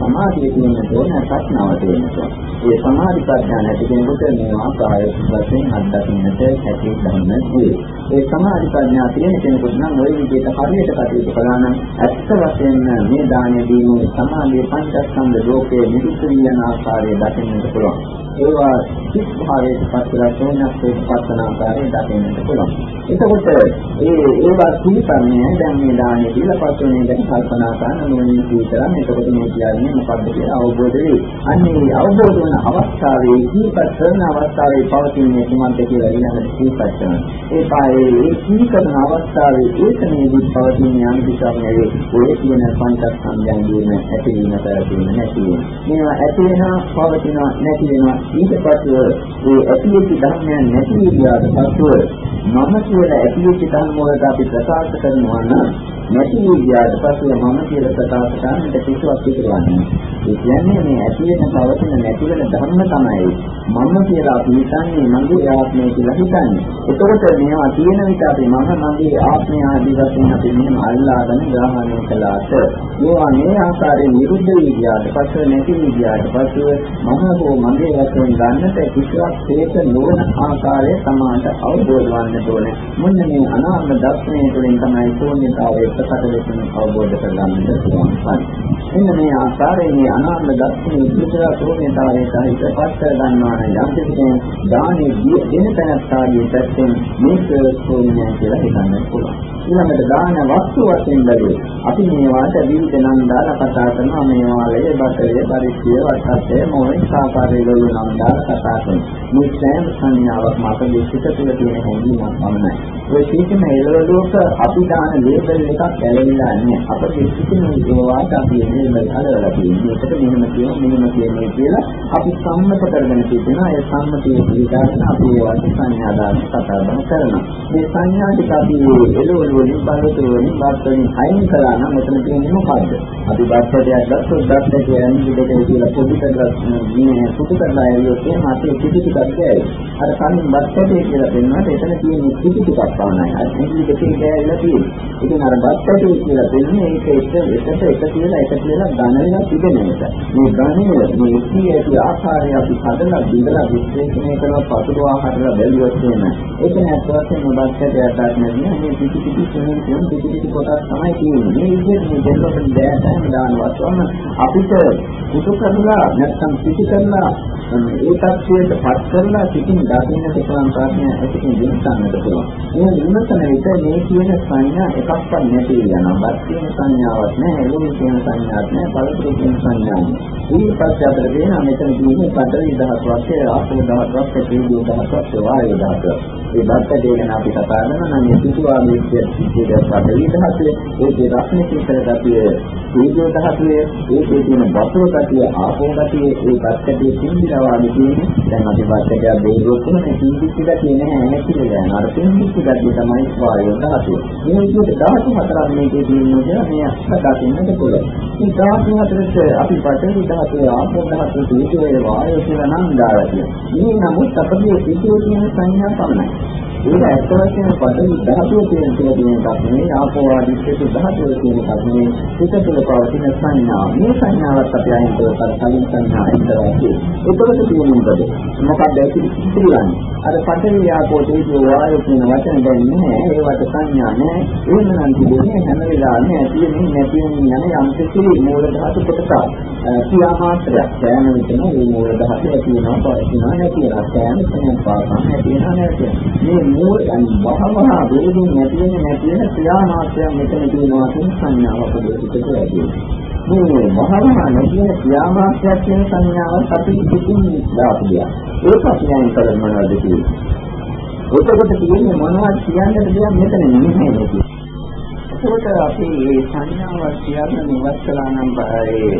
සමාධිය කියන තෝරන ප්‍රඥාව තියෙනවා. ඒ සමාධි ප්‍රඥා නැති කෙනෙකුට මේවා ප්‍රායෝගික වශයෙන් අත්දකින්නට හැකි ධර්මයි. ඒ සමාධි ප්‍රඥා තියෙන කෙනෙකුට නම් ওই විදිහට හරියට කටයුතු කළා නම් ඇත්ත වශයෙන්ම මේ දානය දීමේ සමාධියේ පංචස්කන්ධ ලෝකයේ නිරුද්ධ වීන ආකාරය දකින්නට පුළුවන්. ඒවා සිත් භාවයට පත් කරලා සෝනස්සේ පස්සන ආකාරය දකින්නට පුළුවන්. එතකොට ඒ ඒවා සිහිපන්නේ දැන් මේ දානේ දීලා පස්සේ මේ ගැන කල්පනා කරන මොනින් කීතරම් එතකොට මේ කියන්නේ මොකද්ද කියලා අවබෝධ වෙයි. අන්නේ අවබෝධ වන අවස්ථාවේ කීපත් කරන අවස්ථාවේ පවතින්නේ කුමක්ද කියලා ඊළඟට කීපත් කරනවා. ඒ පායේ ඒ කීකරන අවස්ථාවේ ඒකමේදී පවතින යම් කිසිවක් නෙවෙයි. ඔය කියන පංචස්කන්ධයන්ගේම ඇතිවීම පැවතීම නැතිවීම. මේවා ඇති වෙනවා පවතිනවා නැති වෙනවා. ඊට පස්ව ඒ ඇතිවෙච්ච ධර්මයන් නැති විදිහට පස්ව මම කියලා ඇතිවෙච්ච ධර්ම වලට අපි ප්‍රකාශ කරනවා නම් නැති විදිහට පස්ව මම කියලා ප්‍රකාශ කරන්නට කිසිවක් ඉතිරවන්නේ ඒ කියන්නේ මේ ඇති වෙන පවතින නැති වෙන ධර්ම තමයි මම කියලා අපි හිතන්නේ මගේ ආත්මය කියලා හිතන්නේ. එතකොට මේවා තියෙන විට අපි මම මගේ ආත්මය ආදී වශයෙන් අපි මෙහෙම අල්ලාගෙන ග්‍රහණය කළාට ඒවා මේ ආකාරයෙන් නිරුද්ධ විදිහට පස්ව නැති විදිහට පස්ව මම හෝ මගේ වශයෙන් ගන්නට කිසිවක් හේත නොවන ආකාරය සමානට අවබෝධ වන්නට ඕනේ. මුන්න මේ අනාත්ම දර්ශනය තුළින් තමයි ශූන්‍යතාවයේ ප්‍රකට ලෙසින් අවබෝධ කරගන්නට පුළුවන්. එන්න මේ ආකාරයෙන් මේ අනාත්ම දර්ශනයේ විතර ශූන්‍යතාවයේ සහිත පස්ස ගන්නවා නම් යම් කිසිම දානෙ දෙන තැනත්තාගේ පැත්තෙන් මේක ශූන්‍යයි කියලා හිතන්න පුළුවන්. ඊළඟට දාන වස්තු වශයෙන් බැලුවොත් අපි මේවාට විවිධ නම් දාලා කතා කරනවා මේවා ලේ බටරේ පරිච්ඡය වට්ටය මොනින් ආකාරයේ වල නම් දාලා කතා කරනවා. මේ සෑම සංඥාවක්ම අපේ සිත තුළ තියෙන හැඟීමක් පමණයි. ඔය සීතම එළවලුවක අපි දාන ලේබල් එකක් ඇලෙලා නැහැ. අපේ සිතින් ඒවාට අපි එන්නේ පිළිමය හදලා තියෙන්නේ. ඒකට මෙහෙම කියනවා මෙහෙම කියන්නේ කියලා අපි සම්මත කරගෙන තිබෙනවා. ඒ සම්මතිය පිළිගන්න අපි ඒ වාචික සංඥා දාන කතා බහ කරනවා. මේ සංඥා ටික අපි එළවලු වලින් බලතුරු වලින් බාස්තරින් අයින් කළා නම් මෙතන තියෙන්නේ මොකද්ද? අපි බාස්තරියක් ගත්තොත් බාස්තරිය කියන්නේ දෙකේ කියලා පොඩි කරලා මේ පුතු කරලා ඇරියොත් එහෙනම් අපි පිටි ටිකක් ගෑයි. අර කලින් බාස්තරිය කියලා දෙන්නාට එතන තියෙන්නේ පිටි ටිකක් පමණයි. අර පිටි දෙකේ ගෑවිලා තියෙන්නේ. ඉතින් අර බාස්තරිය කියලා දෙන්නේ ඒක එක එකට එක කියලා එක කියලා ධනලා තිබෙන එක. මේ ධනය මේ ඉතිරි ඇති ආකාරය අපි හදලා බිඳලා විශ්ලේෂණය කරන පතුරු ආහාරලා බැලුවොත් එහෙම ඒක නැත් වශයෙන්ම බාස්තරිය යටත් නැන්නේ මේ පිටි පිටි කියන පිටි පිටි කොටස් තමයි තියෙන්නේ. මේ විදිහට මේ දෙන්නොත් දැයයන් දානවත් වම අපිට කුතු කරලා නැත්නම් පිටි කරලා ඒ තත්ත්වයට පත් කරලා සිටින් දකින්නට පුළුවන් ප්‍රශ්නය ඇතිකින් විමසන්නට පුළුවන්. මේ විමසන විට මේ කියන සංඥා එකක්වත් නැති වෙනවා. බත් කියන සංඥාවක් නැහැ, එළුණු කියන සංඥාවක් නැහැ, පළතුරු කියන සංඥාවක් නැහැ. ඊට පස්සේ අපිට වෙනවා මෙතන කියන්නේ පතරි දහසක්, ආපෝ දහසක්, තේජෝ දහසක්, වායු දහසක්. ඒ බත් දෙකන අපි කතා කරනවා නම් මේ පිටුවා මේ විදිහට පතරි දහසේ, ඒකේ රත්න කීතර ගතිය, තේජෝ දහසේ, ඒකේ තියෙන වතුර ගතිය, ආපෝ ගතිය, ඒ බත් දෙකේ වගේ තියෙන්නේ දැන් අපි බස්සක බේරුවොත් මේ පිම්පිච්ච ගතිය නැහැ නැතිලා යන අර පිම්පිච්ච ගතිය තමයි වායෝ ධාතුව. මේ විදිහට ධාතු හතරක් මේකේ තියෙනවා කියලා මේ අස්ස දකින්නට පුළුවන්. මේ ධාතු හතරට අපි පඨවි ධාතුව ආපෝ ධාතුව තේජෝ වායෝ කියලා නම් දාලා තියෙනවා. මේ නමුත් අපගේ පිටුවේ තියෙන සංඥා පමණයි. ඒක ඇත්ත වශයෙන්ම පදවි ධාතුව කියන කියලා කියන එකක් නෙවෙයි. ආපෝ ආදිත්‍ය ධාතුව කියන එකක් නෙවෙයි. පිට තුළ පවතින සංඥා. මේ සංඥාවත් අපි අයින් කරලා කලින් සංඥා අයින් කරලා ඒකවල තියෙන මොකද? මොකක්ද ඒක ඉතිරිවන්නේ අර පදවි ආපෝ තේජෝ වායෝ කියන වචන දැන් නැහැ. ඒවට සංඥා නැහැ. එහෙම නම් තිබෙන්නේ හැම වෙලාවෙම ඇති වෙන්නේ නැති වෙන්නේ යන යම් කිසි මූල ධාතු කොටසක් කියා මාත්‍රයක් සෑම විටම මේ මූල ධාතු ඇති වෙනවා පවතිනවා නැති වෙනවා. සෑම කෙනෙක් පාසම් ඇති වෙනවා නැති වෙනවා. මේ මූල වහමහා වේදින් නැති වෙන නැති වෙන ක්‍රියාමාත්‍රයක් මෙතන තියෙනවා කියන සංඥාව අපිට ඇති මේ වහමහා නැති වෙන ක්‍රියාමාත්‍රයක් කියන සංඥාවත් අපි පිටින් දාපියා ඒක අපි යන කරන මොනවද කියන්නේ එතකොට තියෙන්නේ මොනවද කියන්නද දෙයක් මෙතන නෙමෙයි නේද එතකොට අපි මේ සංඥාවක් කියන්න ඉවත් කළා නම් ඒ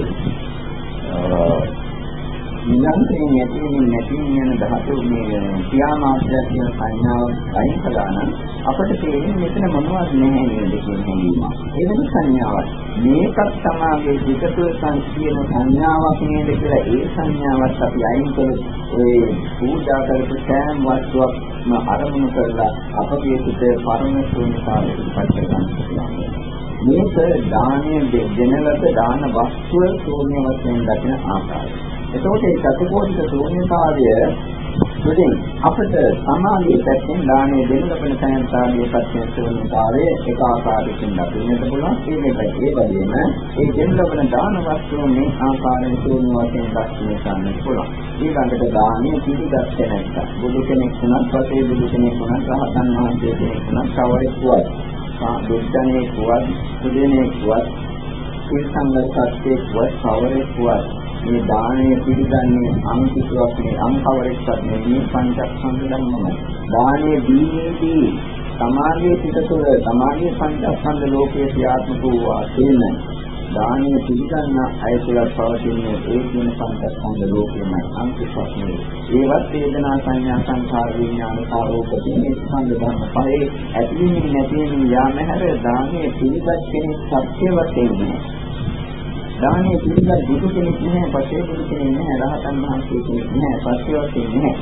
නිරන්තරයෙන් ඇති වෙමින් නැති වෙන ධාතු මේ ක්‍රියාමාත්‍රයක් කියන සංඥාව අයින් කළා නම් අපිට තේරෙන්නේ මෙතන මොනවද නැහැ නේද කියන හැඟීම. ඒ වෙන සංඥාවක්. මේකත් තමයි විකතව සංකීර්ණ සංඥාවක් නේද කියලා ඒ සංඥාවත් අපි අයින් කළොත් ඒ පූජා කරපු සෑම වස්තුවක්ම අරමුණු කරලා අපගේ සිත පරම ශූන්‍යතාවයට පත් කරගන්න පුළුවන්. මේක දානීය දෙනලක දාන වස්තුව ශූන්‍ය වශයෙන් දකින ආකාරය. එතකොට මේ චතුකෝටික ශූන්‍යතාවය තුළින් අපිට සමාධිය පැත්තෙන් දානය දෙන්න ලබන තැනතාවයේ පැත්තෙන් ශූන්‍යතාවය එක ආකාරයකින් දකින්නට පුළුවන්. ඒ මේ ඒ වගේම ඒ දෙන්න ලබන දාන වස්තුව මේ ආකාරයෙන් ශූන්‍ය වශයෙන් දක්ෂණය කරන්න පුළුවන්. ඊළඟට දානය පිළිගත්තේ නැත්නම් බුදු කෙනෙක් වුණත්, පසේ බුදු කෙනෙක් වුණත්, රහතන් වහන්සේ කෙනෙක් වුණත්, කවරෙක් වුවත්, බුද්ධණේ වුවත්, සුදෙනේ වුවත්, සිල් සංගත සත්‍යයක් වුවත්, කවරෙක් වුවත් මේ දාණය පිළිගන්නේ අන්තිකවක් නේ අන්කවරෙක්වත් නෙමෙයි පංචස්කන්ධ ධර්මමයි. දාණය දීමේදී සමාගයේ පිට තුළ සමාගයේ පංචස්කන්ධ ලෝකයේ ක්‍රියාත්මක වූ ආතේන දානය පිළිගන්න අයතුලක් පවතින්නේ ඒ කියන පංචස්කන්ධ ලෝකෙමයි අන්තිකවක් නෙවෙයි. ඒවත් වේදනා සංඥා සංඛාර විඥාන කාරෝපදී මේ ස්කන්ධ ධර්ම පහේ ඇතිවීම නැතිවීම යාම හැර දානය පිළිගත් කෙනෙක් සත්‍ය වශයෙන් නෑ. දානයේ පිළිගත් බුදු කෙනෙක් නැහැ, පසේ බුදු කෙනෙක් නැහැ, රහතන් වහන්සේ කෙනෙක් නැහැ, පස්සේ නැහැ.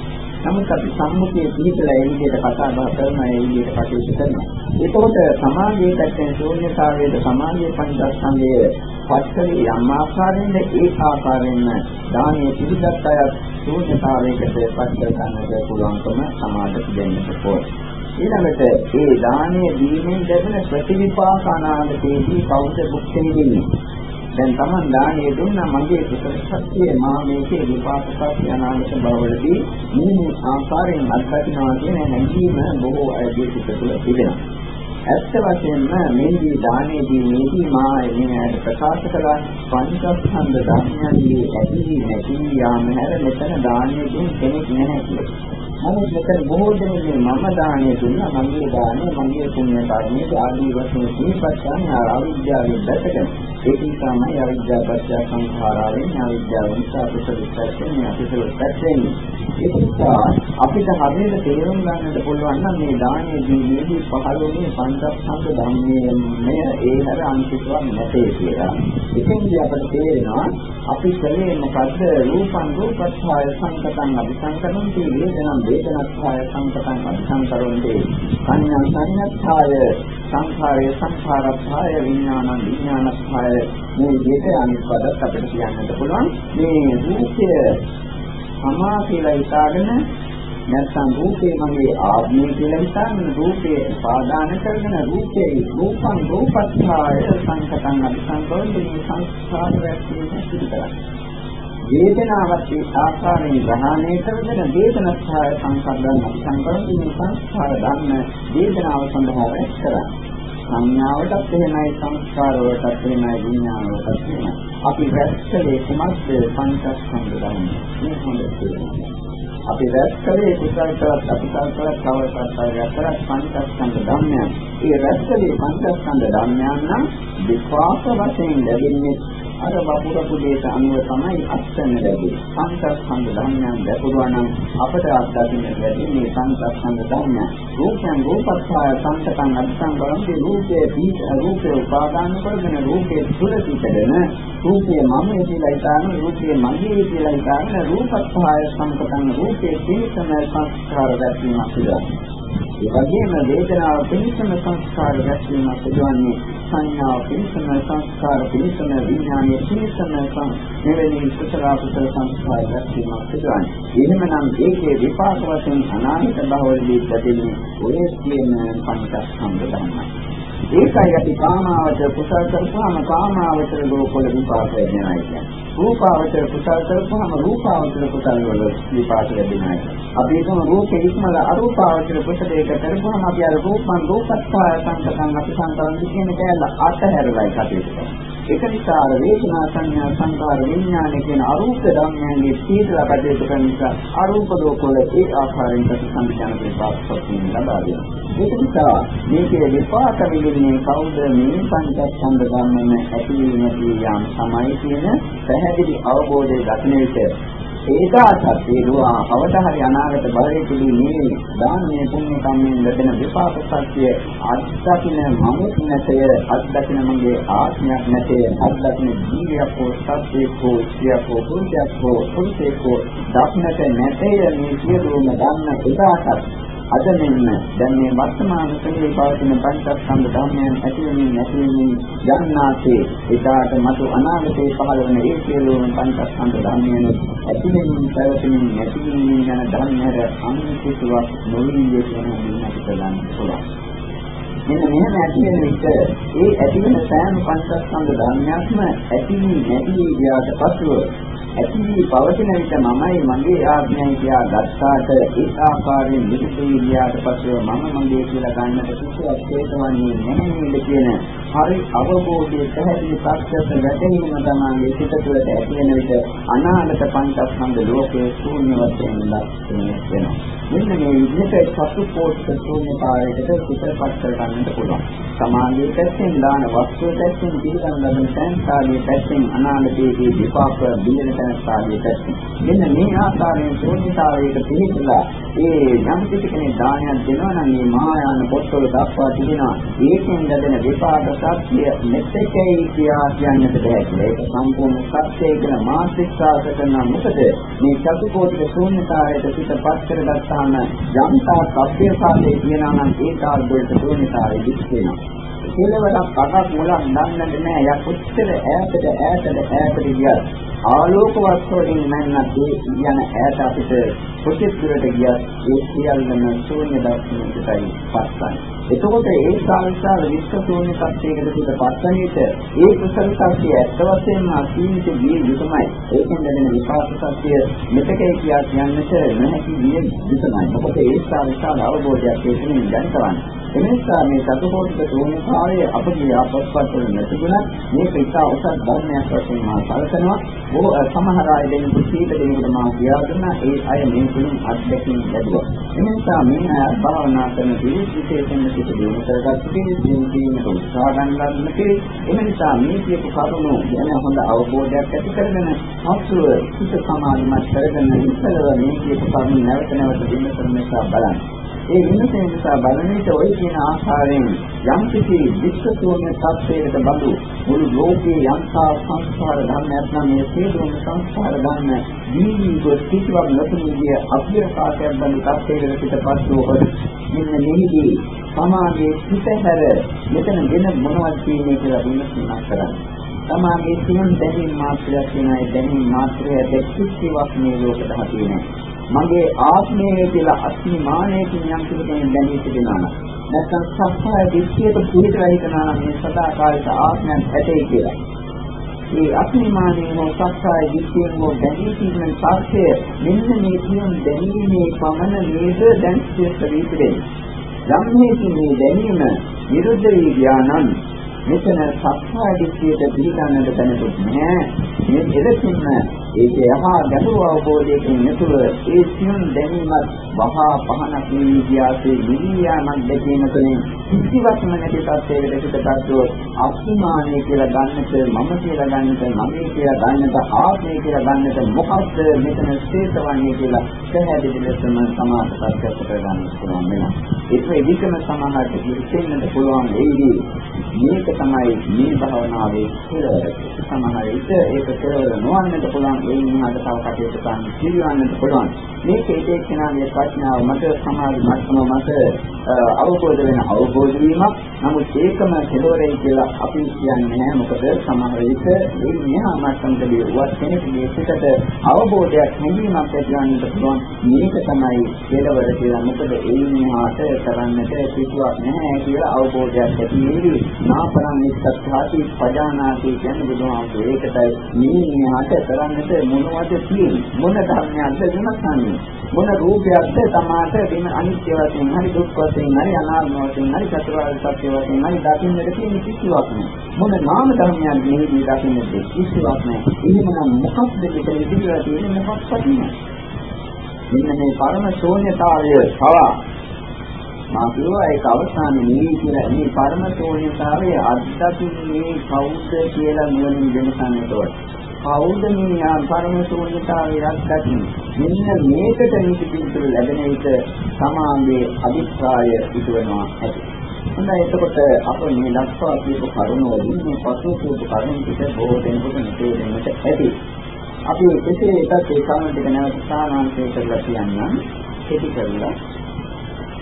නමුත් අපි සම්මුතියේ පිළිතලා ඒ විදිහට කතා බහ කරනවා, ඒ විදිහට කටයුතු කරනවා. ඒකෝට සමාජයේ පැත්තෙන් ශූන්‍යතාවයේ සමාජයේ පංචස්කන්ධයේ පස්කලේ යම් ආකාරයෙන්ද ඒ ආකාරයෙන්ම දානයේ පිළිගත් අය ශූන්‍යතාවයකට පත් කර ගන්නට පුළුවන්කම සමාජයට දෙන්නට ඕනේ. ඊළඟට ඒ දානීය දීමෙන් ලැබෙන ප්‍රතිවිපාක අනාගතයේදී කවුද භුක්ති විඳින්නේ? දැන් Taman දාණය දුන්නා මගේ කුසල ශක්තිය මා මේකේ විපාක සත්‍ය අනාගත භවවලදී මේ ආකාරයෙන් අත්දකින්නවා කියන හැඟීම බොහෝ අයගේ සිත තුළ තිබෙනවා. ඇත්ත වශයෙන්ම මේදී දානයේදී මේදී මා එන්නේ ප්‍රකාශ කළා පංචස්කන්ධ ධර්මයන්ගේ ඇතිවි නැති යාම හැර මෙතන දානය දුන් කෙනෙක් නැහැ කියලා. නමුත් මෙතන බොහෝ දෙනෙක් මම දාණය දුන්නා මගේ දාණය මගේ පුණ්‍ය කර්මයේ ආදී වශයෙන් සිහිපත් කරන අවිද්‍යාවෙන් දැකගෙන ඒක තමයි අවිද්‍යාව පත්‍ය සංඛාරාවෙන් අවිද්‍යාව නිසා අපිට විස්තරයෙන් අපිට විස්තරයෙන් ඒක නිසා අපිට හරියට තේරුම් ගන්නට පුළුවන් නම් මේ දානයේ දීමේදී පහළොනේ පංචස්කන්ධ ධර්මයේ මෙය ඒ හැර අනිත්‍යවක් නැtei කියලා. ඉතින්දී අපිට තේරෙනවා අපි කලේ මොකද්ද? රූපං රූපස්ථාය සංකතං අபிසංකරන්ති වේදනං වේදනස්ථාය සංකතං අபிසංකරන්ති සංඥා සංඥාස්ථාය සංඛාරය සංඛාරස්ථාය විඥානං විඥානස්ථාය මේ විදිහට අනිත් පදත් අපිට කියන්නත් පුළුවන්. මේ රූපය සමා කියලා හිතාගෙන නැත්නම් රූපේ මගේ ආත්මය කියලා හිතාගෙන රූපේ පාදාන කරගෙන රූපේ රූපං රූපස්ථාය සංකතං අபிසංකරන්ති සංස්කාර රැස්වීම සිදු කරන්නේ වේදනාවත් ඒ ආකාරයෙන් ග්‍රහණය කරගෙන වේදනස්ථාය සංකල්පයන් අபிසංකරන්ති සංස්කාර ධර්ම වේදනාව සඳහා රැස් කරන්නේ සංඥාවටත් එහෙමයි සංස්කාර වලටත් එහෙමයි විඥාන වලටත් එහෙමයි. අපි රැස්කලේ කුමක්ද පංචස්කන්ධ ධර්ම. මේ හොඳට අපි රැස්කලේ කුසල කරත් අකුසල කරත් කවදාවත් කරත් පංචස්කන්ධ ධර්මයන්. ඒ රැස්කලේ පංචස්කන්ධ ධර්මයන් නම් විපාක වශයෙන් ලැබෙන්නේ අර වපුර පුදේට අනුව තමයි අත්දැන ලැබෙන්නේ. සංස්කන්ධ ධර්මයන් දැකුවා නම් අපට අත්දකින්න ලැබෙන්නේ මේ සංස්කන්ධ ධර්මයන්. රූපයන් රූපස්ථාය සංකතං අත්සං කරන්නේ රූපයේ පීඨ රූපේ උපාදාන කරගෙන රූපයේ තුල සිටගෙන රූපයේ මම කියලා හිතාන රූපයේ මගේ කියලා හිතාන රූපස්ථාය සංකතං රූපයේ පීඨම සංස්කාර දැක්වීමක් සිදුවනවා. ඒ වගේම වේදනාව පිළිසම සංස්කාර රැස්වීමක් සිදුවන්නේ සංඥාව පිළිසම සංස්කාර පිළිසම විඥානයේ පිළිසම මෙවැනි කුසල කුසල සංස්කාර රැස්වීමක් සිදුවන්නේ. එහෙමනම් ඒකේ විපාක වශයෙන් අනාගත භවවලදී ඇතිවෙන ඔය කියන පංචස්කන්ධ ධර්මයි. ඒකයි අපි කාමාවචර කුසල කරපුවාම කාමාවචර ලෝකවල විපාක වෙනවා කියන්නේ. රූපාවචර කුසල කරපුවාම රූපාවචර කුසල වල විපාක ලැබෙනවා. අපි හිතමු රූපේ ඉක්මල අරූපාවචර කුසලයක කරපුවාම අපි අර රූපන් රූපස්ථාය සංකතන් අපි සංකරන කියන කැලල අතහැරලා කටයුතු කරනවා. ඒක නිසා අර වේදනා සංඥා සංකාර විඥාන කියන අරූප ධර්මයන්ගේ සීතල කටයුතු කරන නිසා අරූප ලෝකවල ඒ ආකාරයෙන් ප්‍රතිසංවිධාන දෙපාර්ශ්වයෙන් ලබා දෙනවා. ඒක නිසා මේකේ විපාක විදින්නේ කවුද මේ පංචස්කන්ධ ධර්මන ඇති නැති යම් සමයි කියන පැහැදිලි අවබෝධය දක්න විට ඒකාසත් වේදුවා අවතහරි අනාගත භවයේදී මේ දානමය පුණ්‍ය කම්මෙන් ලැබෙන විපාක සත්‍ය අත්දකින්න මමුත් නැතය අත්දකින්න මගේ ආත්මයක් නැතේ අත්දකින්න ජීවියක් හෝ සත්‍යයක් හෝ සියක් හෝ පුරුෂයක් හෝ පුරුෂයෙක් හෝ දක්නට නැතේ මේ සියලුම ධර්ම ඒකාසත් අද මෙන්න දැන් මේ වර්තමාන සෙනෙහි පවතින පංචස්කන්ධ ධර්මයන් ඇතිවෙමින් නැතිවෙමින් යන්නාසේ එදාට මතු අනාගතේ පහළ වන ඒ සියලුම පංචස්කන්ධ ධර්මයන් ඇතිවෙමින් පැවතෙමින් නැතිවෙමින් යන ධර්මයන් අනිත්‍යතුවක් නොවිය කියන මේකට ගන්න පුළුවන්. මෙන්න මෙහෙම ඇති වෙන විට ඒ ඇති වෙන සෑම පංචස්කන්ධ ධර්මයක්ම ඇති නැති ගියාට පසුව ඇති පවතින විට මමයි මගේ ආඥයි කියා ගත්තාට ඒ ආකාරයෙන් විදිතේ ගියාට පස්සේ මම මගේ කියලා ගන්නට කිසිවක් හේතවන්නේ නැහැ නේද කියන හරි අවබෝධයේ පැහැදිලි සත්‍යස වැටහීම තමයි සිත තුළට ඇති වෙන විට අනාගත පංචස්කන්ධ ලෝකයේ ශූන්‍ය වශයෙන් වෙනවා. මෙන්න මේ විදිහට චතුපෝෂක ශූන්‍යතාවයකට පිටපත් කර ගන්නට පුළුවන්. සමාධිය පැත්තෙන් දාන වස්තුව පැත්තෙන් පිළිගන්න ලබන සංස්කාරයේ පැත්තෙන් අනාගතයේදී විපාක බිඳෙන තැනස්ථානයේ පැත්තෙන්. මෙන්න මේ ආකාරයෙන් ශූන්‍යතාවයක පිළිපදලා ඒ යම් කෙනෙක් දානයක් දෙනවා නම් මේ මහායාන පොත්වල දක්වා තිබෙනවා. ඒකෙන් ලැබෙන විපාක සත්‍ය මෙතෙකයි කියා කියන්නට බෑ කියලා. ඒක සම්පූර්ණ සත්‍යය කියලා මානසිකාස කරන මොකද මේ චතුකෝටික ශූන්‍යතාවයට පිටපත් කරගත්තාම යම්තා සත්‍ය සාධේ කියනවා නම් ඒ කාර්යවලට ශූන්‍යතාවය දික් වෙනවා. කෙලවරක් අහක් මුලක් දන්නද නෑ යක් උත්තර ඈතට ඈතට ඈතට ගියත් ආලෝක වස්තුවකින් නැන්නත් ඒ යන ඈත අපිට කොටස් දුරට ගියත් ඒ සියල්ලම ශූන්‍ය දර්ශනයකටයි පස්සන්නේ එතකොට ඒ සාංශාල විශ්ව ශූන්‍ය තත්යකට පිට පස්සන විට ඒ කුසල ශක්තිය ඇත්ත වශයෙන්ම අසීමිත විය යුතුමයි. ඒකෙන් ලැබෙන විපාක ශක්තිය මෙතකේ කියා කියන්නට නොහැකි විය යුතුමයි. මොකද ඒ සාංශාල අවබෝධයක් ඒකෙන් දැන් කරන්නේ. එනිසා මේ සතුටෝටික ශූන්‍යතාවය අපගේ ආපස්පත් වල නැතිුණත් මේක ඉතා උසස් ධර්මයක් වශයෙන් මා සැලකනවා. ඕ සමහර අය දෙනෙකු සීත දෙනෙකුට මා කියා දුන්නා ඒ අය මේ තුලින් අත්දැකීම් ලැබුවා. එනිසා මේ අය භාවනා කරන පිළිස් විශේෂයෙන්ම සිට දිනු කරගත් පිළිස් ජීවිතේට උත්සාහ ගන්නත් පිළිස් එනිසා මේ කියපු කරුණු ගැන හොඳ අවබෝධයක් ඇති කරගෙන හසුව සිත සමාධිමත් කරගෙන ඉස්සලව මේ කියපු කරුණු නැවත නැවත විමසන නිසා බලන්න. ඒ විමසීම නිසා බලන විට ওই කියන ආකාරයෙන් යම් කිසි විශ්වතුන්‍ය තත්ත්වයකට බඳු මුළු ලෝකයේ යම්තා සංස්කාර ධර්මයක් නම් මේ සියලුම සංස්කාර ධර්ම ජීවිත කිසිවක් නැතුණු විදිය අභ්‍යවකාශයක් බඳු තත්ත්වයකට පිටපත් වූ මෙන්න මෙහිදී සමාගයේ පිටහැර මෙතන වෙන මොනවද කියන්නේ කියලා විමසීමක් කරන්න. සමාගයේ සියුම් දැනීම් මාත්‍රයක් වෙනයි දැනීම් මාත්‍රය දෙක්කිස්සීවක් මේ ලෝකෙට හතියේ නැහැ. මගේ ආත්මය කියලා අස්මිමානයකින් යම් කෙනෙක් දැනී සිටිනවා නම් නැත්නම් සත්‍යය දිස්සියට පිළිතලා හිතනවා නම් මේ සදාකාලික ආත්මයක් ඇතේ කියලා. මේ අස්මිමානයේ හෝ සත්‍යය දිස්සියෙන් හෝ දැනී සිටින සත්‍යය මෙන්න මේ කියන දැනීමේ පමණ නේද දැන් සිද්ධ වෙන්නේ. යම් මේ දැනීම විරුද්ධ වී ගියා නම් මෙතන සත්‍යය දිස්සියට පිළිගන්නට දැනුත් නැහැ. මේ එලෙසින්ම ඒක යහා ගැඹුරු අවබෝධයකින් යුතුව ඒ සියුම් දැනීමත් වහා පහනක් වී ගියාසේ නිවියාමක් දැකීම තුළින් කිසිවක්ම නැති තත්ත්වයකට පිටපත්ව අස්මානය කියලා ගන්නට මම කියලා ගන්නට මගේ කියලා ගන්නට ආත්මය කියලා ගන්නට මොකක්ද මෙතන ශ්‍රේෂ්ඨවන්නේ කියලා පැහැදිලි ලෙසම සමාජපත්‍යක කරගන්න පුළුවන් වෙනවා. ඒක විදිකම සමාහයට ඉස්සෙන්නට පුළුවන් වෙයිදී මේක තමයි මේ භාවනාවේ කෙලවර සමහර විට ඒක කෙලවර නොවන්නට පුළුවන් ඒ නිහඬ තව කටයුතු කරන්න පිළිවන්නට පුළුවන්. මේක ඒකේ කෙනාගේ ප්‍රඥාව මත සමාධි මට්ටම මත අවබෝධ වෙන අවබෝධ වීමක්. නමුත් ඒකම කෙලවරයි කියලා අපි කියන්නේ නැහැ. මොකද සමහර විට මේ මෙහා මට්ටමකදී වත් කෙනෙකුගේ සිතට අවබෝධයක් හැඟීමක් ඇතිවන්නට පුළුවන්. මේක තමයි කෙලවර කියලා. මොකද ඒ මෙහාට කරන්නට කිසිවක් නැහැ කියලා අවබෝධයක් ඇති වෙවි. නාපරං නිස්සත්තාති පජානාති කියන්නේ බුදුහාමුදුරේ ඒකටයි මේ මෙහාට කරන්නට මොනවද තියෙන්නේ? මොන ධර්මයක්ද විමසන්නේ මොන රූපයක්ද තමාට වෙන අනිත්‍ය වශයෙන් හරි දුක් වශයෙන් හරි අනාත්ම වශයෙන් හරි චතුරාර්ය සත්‍ය වශයෙන් හරි දකින්නට තියෙන කිසිවක් නෑ. මොන නාම ධර්මයක් මෙහිදී දකින්නට කිසිවක් නෑ. එහෙමනම් මොකක්ද මෙතන ඉතිරිලා තියෙන්නේ? මොකක්වත් නෑ මෙන්න මේ පරම ශූන්‍යතාවය පවා. මා කියුවා ඒක අවසානයේ නිවි කියලා. මේ පරම ශූන්‍යතාවයේ අද්දකින්නේ කවුද කියලා නුවණින් දෙනසන්නට කවුද මේ පරම ශූන්‍යතාවයේ අත්දකින්නේ මෙන්න මේකට නිසි පිළිතුරු ලැබෙන විට සමාගයේ අභිප්‍රාය ඉදවනවා ඇති. හොඳයි එතකොට අප මේ ලක්වා කියපු කරුණ වලින් මේ පසු කියපු කරුණ ටික බොහෝ දෙනෙකුට තේරෙන්නට ඇති. අපි කෙසේ එකත් ඒ කරුණ ටික නැවත සාමාන්‍ය කරලා කියන්නම්. කෙටි කරලා.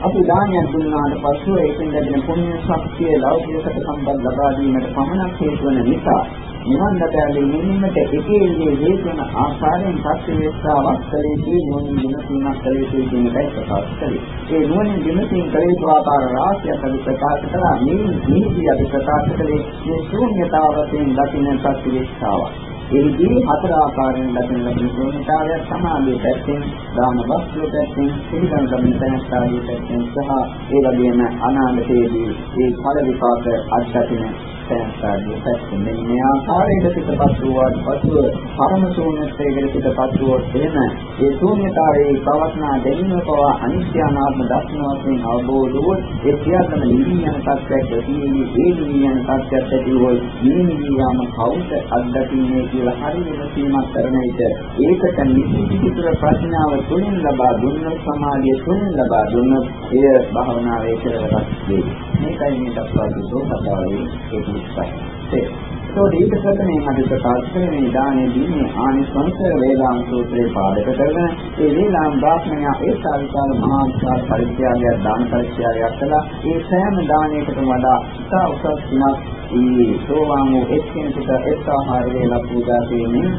අපි දානයක් දුන්නාට පස්සෙ ඒකෙන් ලැබෙන පුණ්‍ය ශක්තිය ලෞකික සම්බන්ධ ලබා දීමට පමණක් හේතු වන නිසා නිවන් දකලා නිමින්නට එකේදී හේතුන ආකාරයෙන් පස්වේස්තාවක් කලේ තියෙනුන් විමසීමක් කලේ කියන එකයි ප්‍රකාශ කළේ. ඒ නුවණින් විමසීම කලේ ආකාර රාශියක් අපි ප්‍රකාශ කළා. මේ නිහිදී අපි ප්‍රකාශ කළේ මේ ශූන්‍යතාවයෙන් දකින්න පස්වේස්තාවක්. එහිදී හතර ආකාරයෙන් දකින ලබන ශූන්‍යතාවය සමාධිය පැත්තෙන්, දාන වස්තුව පැත්තෙන්, පිළිගන්න ලබන තැනස්ථානයේ පැත්තෙන් සහ ඒ වගේම අනාගතයේදී මේ ඵල විපාක අත්දකින සංස්කාරයේ පැත්තෙන් මේ ආකාරයට පිටපත් වූවාට පසුව පරම ශූන්‍යත්වයකට පිටපත් වූවොත් එහෙම ඒ ශූන්‍යතාවයේ පවස්නා දැනීම පවා අනිත්‍ය අනාත්ම දර්ශන වශයෙන් අවබෝධ වුවොත් ඒ සියල්ලම නිවි යන තත්ත්වයක් ඇතිවෙන්නේ ඒ නිවි යන තත්ත්වයක් ඇති වූ නිවි යාම කවුද අත්දකින්නේ කියලා හරි විමසීමක් කරන විට ඒකට නිසිතිතුර ප්‍රඥාව තුලින් ලබා දුන්නොත් සමාධිය තුලින් ලබා දුන්නොත් එය භාවනාවේ කෙරවරක් වේ. මේකයි මේ දක්වා දුන්නෝ කතාවේ ඒක උත්සාහය. ඒකෝට ඊට පස්සේ මම ප්‍රකාශ කරන මේ දානේ දීමේ ආනිසංස වේදාම සූත්‍රයේ පාදක කරගෙන ඒ වේලාම් බ්‍රාහ්මණයා ඒ සාවිකාල මහා විශාල පරිත්‍යාගයක් දාන පරිත්‍යාගයක් කළා. ඒ සෑම දානයකටම වඩා ඉතා උසස් තුනක් ඒ සෝවාන් වූ එක්කෙනෙකුට එක් ආහාර වේලා පූජා කිරීමෙන්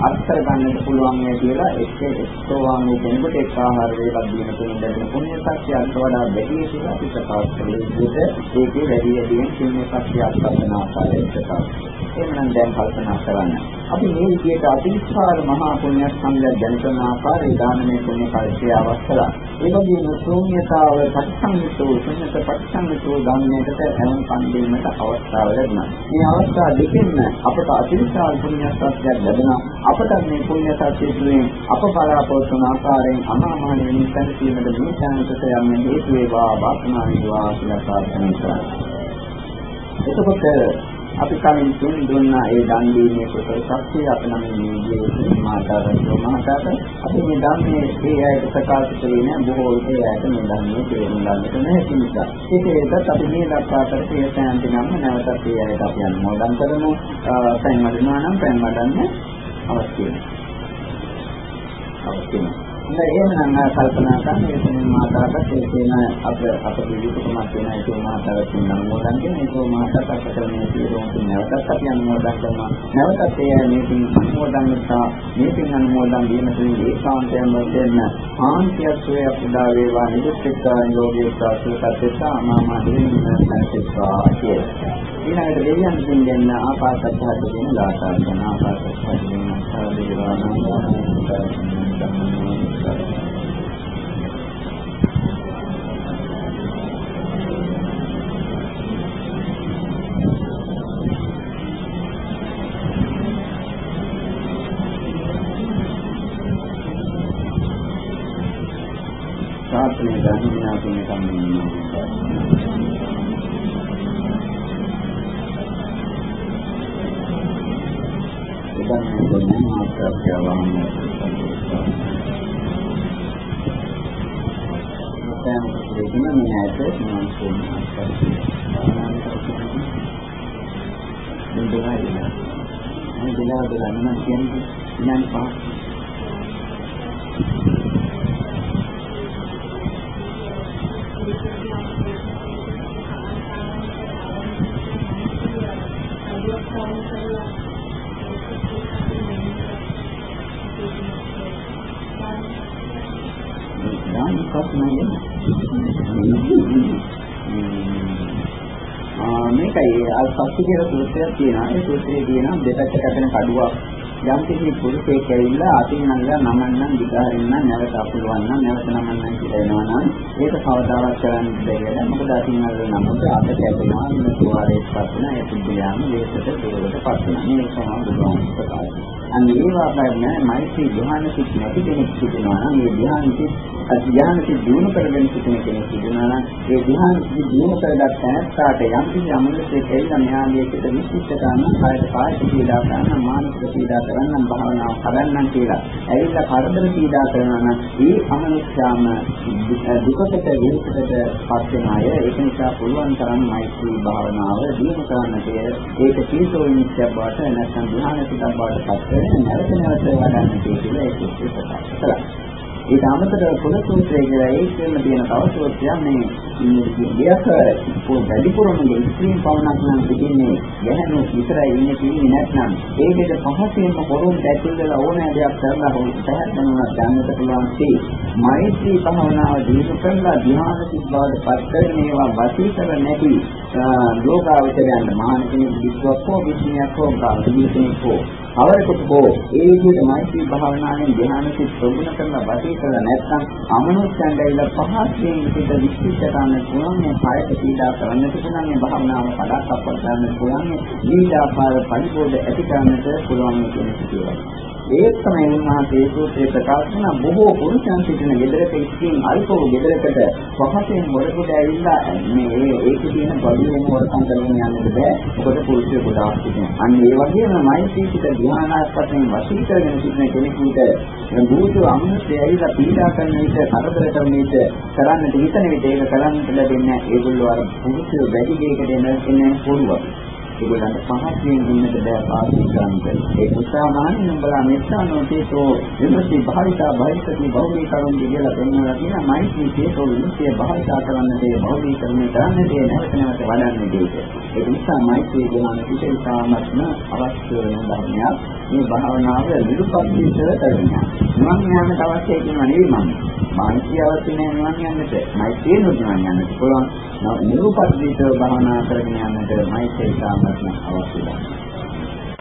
අත්කර ගන්නට පුළුවන් වේ කියලා එක් සෝවාන් වූ කෙනෙකුට එක් ආහාර වේලා දීම තුළින් ලැබෙන පුණ්‍ය ශක්තියට වඩා වැඩි කියලා අපි ප්‍රකාශ කළේ විදිහට ඒකේ වැඩි වැඩියෙන් පුණ්‍ය ශක්තිය අත්පත් කරන ආකාරයට ප්‍රකාශ. එහෙනම් දැන් කල්පනා කරන්න. අපි මේ විදිහට අතිවිශාල මහා පුණ්‍ය සම්පන්න දැනගන්න ආකාරයේ දානමය පුණ්‍ය කල්පියාවක් කළා. ඒ වගේම ශූන්‍යතාව පරිසංයුතෝ ශුන්‍යත පරිසංයුතෝ දානයකට අරන් පන්දීමට අවස්ථාව ලැබුණා. මේ අවස්ථා දෙකෙන්ම අපට අතිවිශාල පුණ්‍ය සත්‍යයක් ලැබුණා. අපට මේ පුණ්‍ය සත්‍ය තුළින් අප බලාපොරොත්තු වන ආකාරයෙන් අමා මහ නිවන සැනසීමට මේ ඥානකට යන්න හේතු වේවා වාසනාව වේවා කියලා ප්‍රාර්ථනා කරා. එතකොට අපි කලින් තුන් දුන්නා ඒ දන් දීමේ කුසල ශක්තිය අප නම් මේ ජීවිතේ මාතාවෝ මහතාට අපි මේ ධර්මයේ ඒ අයට ප්‍රකාශ කරේ නෑ. බොහෝ විට ඒ අයට මේ ධර්මයේ තේරුම් ගන්නට නැහැ නිසා. ඒකේදත් අපි මේ දක්වා කරේ සෑම දිනම නැවතත් ඒ අයට අපි අනුමෝදන් කරමු. පෑන් වදිනවා නම් පෑන් වදන්න අවශ්‍යයි අවශ්‍යයි හොඳයි එහෙනම් කල්පනා කරන්න මේ මාතාවට ඒ කියන අප අප පිළිතුරක් වෙන ඒක මාතාවට නමෝදන් කියන ඒක මාතාවට අපතේ සියලුම නැවතත් අපි අනුමෝදන් කරනවා. නැවතත් ඒ මේකින් අනුමෝදන් නිසා මේකින් අනුමෝදන් වීම තුළින් ඒකාන්තයෙන්ම දෙන්න ආන්තිය සෝය පුදා වේවා නිදුක්කා යෝගී සාසුකත්ත ආමාමා දෙවියන් සංසිතා කියලා. ඊළඟට දෙවියන් තුන් දෙන්න ආපාසත්හත කියන දාසා කරන ආපාසත්හත කියන සාධිරාණ ශාස්ත්‍රයේ ධර්මනා කියන කම්මිනවා. ඉතින් මේ ඇට සමාන්තයෙන් අත්පත්. මේ දෙකයි. මේ දෙකම ගන්න කියන්නේ විනාඩි 5 මේකයි අල්පස්සි කියලා සූත්‍රයක් තියෙනවා. ඒ සූත්‍රයේ තියෙනවා දෙපැත්ත කැපෙන කඩුවක් යම් කිසි පුරුෂයෙක් ඇවිල්ලා අතින් නංගලා නමන්නම් දිගහරින්න නැවත අපුලවන්න නැවත නමන්නම් කියලා එනවා නම් ඒක කවදාවත් කරන්න බැහැ. මොකද අතින් නංගලා නමත අත කැපෙනවා ඉන්න සුවාරේත් පස්සන ඒ පුද්ගලයාම දේශයට දුරකට පස්සන. මේක තමයි බුදුහාමුදුරුවෝ ප්‍රකාශ. අන්න ඒ වගේම මෛත්‍රී ධ්‍යාන සිත් නැති කෙනෙක් සිටිනවා නම් මේ ධ්‍යාන සිත් ධ්‍යාන සිත් දිනු කරගෙන සිටින කෙනෙක් සිටිනවා නම් ඒ ධ්‍යාන සිත් දිනු කරගත් තැනට යම් කිසි අමලසේ කියලා මෙහාදීකට විශිෂ්ට කරන කායත කායික පීඩා කරන මානසික පීඩා කරන භාවනාව කරන්නම් කියලා ඇවිල්ලා කරදර පීඩා කරනවා නම් ඒ අමනුෂ්‍යාම දුකට විරුද්ධකට පත් වෙන අය ඒක නිසා පුළුවන් තරම් මෛත්‍රී භාවනාව දිනු කරන්නට ඒක තීසෝ නිත්‍ය බවට නැත්නම් ධ්‍යාන සිතක් බවට පත් වෙන නැවත නැවත වඩන්න කියලා ඒක ප්‍රකාශ කළා. ඊට අමතරව කුල සූත්‍රය කියලා ඒකෙම තියෙන තව සූත්‍රයක් මේ දෙයක වැඩිපුරම ඉස්ත්‍රීන් පවණක් නම් පිටින්නේ ගැහණු විතරයි ඉන්නේ තියෙන්නේ නැත්නම් ඒකෙද පහසෙන්ම කොරුන් දැක්කලා ඕනෑ දෙයක් කරලා හොයි පැහැදිලිවම දැනගන්න පුළුවන් තේ මෛත්‍රී භාවනාව දීපු කරලා ධ්‍යාන සිද්ධාවට පත් කරගෙන ඒවා වශී කර නැති ලෝකාවචරයන් මානසික විශ්වාස හෝ විඥාන හෝ ගාමිණී හෝ අවරකට හෝ ඒ විදිහට මෛත්‍රී භාවනාවෙන් ධ්‍යාන සිත් ප්‍රගුණ කරලා වශී කරලා නැත්නම් අමනුෂ්‍යයන් දැයිලා පහස්යෙන් පිට විශ්ිෂ්ට කරන්න පුළුවන් මේ කායක පීඩා කරන්නට පුළුවන් මේ භාවනාව පදාකප්ප ගන්න පුළුවන් මේ දීලාපාර පරිබෝධ ඇති කරන්නට පුළුවන් කියන සිතුවා. ඒක තමයි උන්වහන්සේ සූත්‍රයේ ප්‍රකාශ කරන බොහෝ පුරුෂයන් සිටින ගෙදරක ඉස්කින් අල්පව ගෙදරකට පහසෙන් වරකට ඇවිල්ලා මේ ඒකේ තියෙන බඩුවෙන් වරකම් කරගෙන යන්නද බෑ. මොකද පුරුෂය ගොඩාක් සිටිනවා. අන්න ඒ වගේම මෛත්‍රීසිත ධ්‍යානාස්පතෙන් වශී කරගෙන සිටින කෙනෙකුට භූත අමනුෂ්‍ය ඇවිල්ලා පීඩා කරන විට කරදර කරන විට කරන්නට හිතන විට ඒක කරන්නට ලැබෙන්නේ ඒගොල්ලෝ අර පුරුෂය වැඩි දෙයකට එන එන පුළුවන්. ඒගොල්ලන්ට පහසුවෙන් ඉන්නට බෑ පාසල් ගන්නට. ඒ නිසා මාන්නේ නුඹලා මෙස්සානෝ තේසෝ විමසි භාවිතා භාවිතති බෞද්ධී කරුන් කියලා පෙන්වලා තියෙනවා මෛත්‍රී තේසෝ විමසිය භාවිතා කරන්නට ඒ බෞද්ධී කරුනේ කරන්නට ඒ නැවත නැවත වඩන්නේ දෙයක. ඒ නිසා මෛත්‍රී ගුණ විශේෂාමත්ම අවශ්‍ය වෙන ධර්මයක්. මේ භාවනාව විරුපත්ීතර කරනවා. මම යාමට අවශ්‍ය කියන නෙවෙයි මම. මානසික අවශ්‍ය නැහැ නිවන් යන්නට. මෛත්‍රිය නුදුනන් යන්නට පුළුවන්. නිරුපත්ීතර භාවනා කරගෙන යන්නට මෛත්‍රී සාමත්ම අවශ්‍යයි.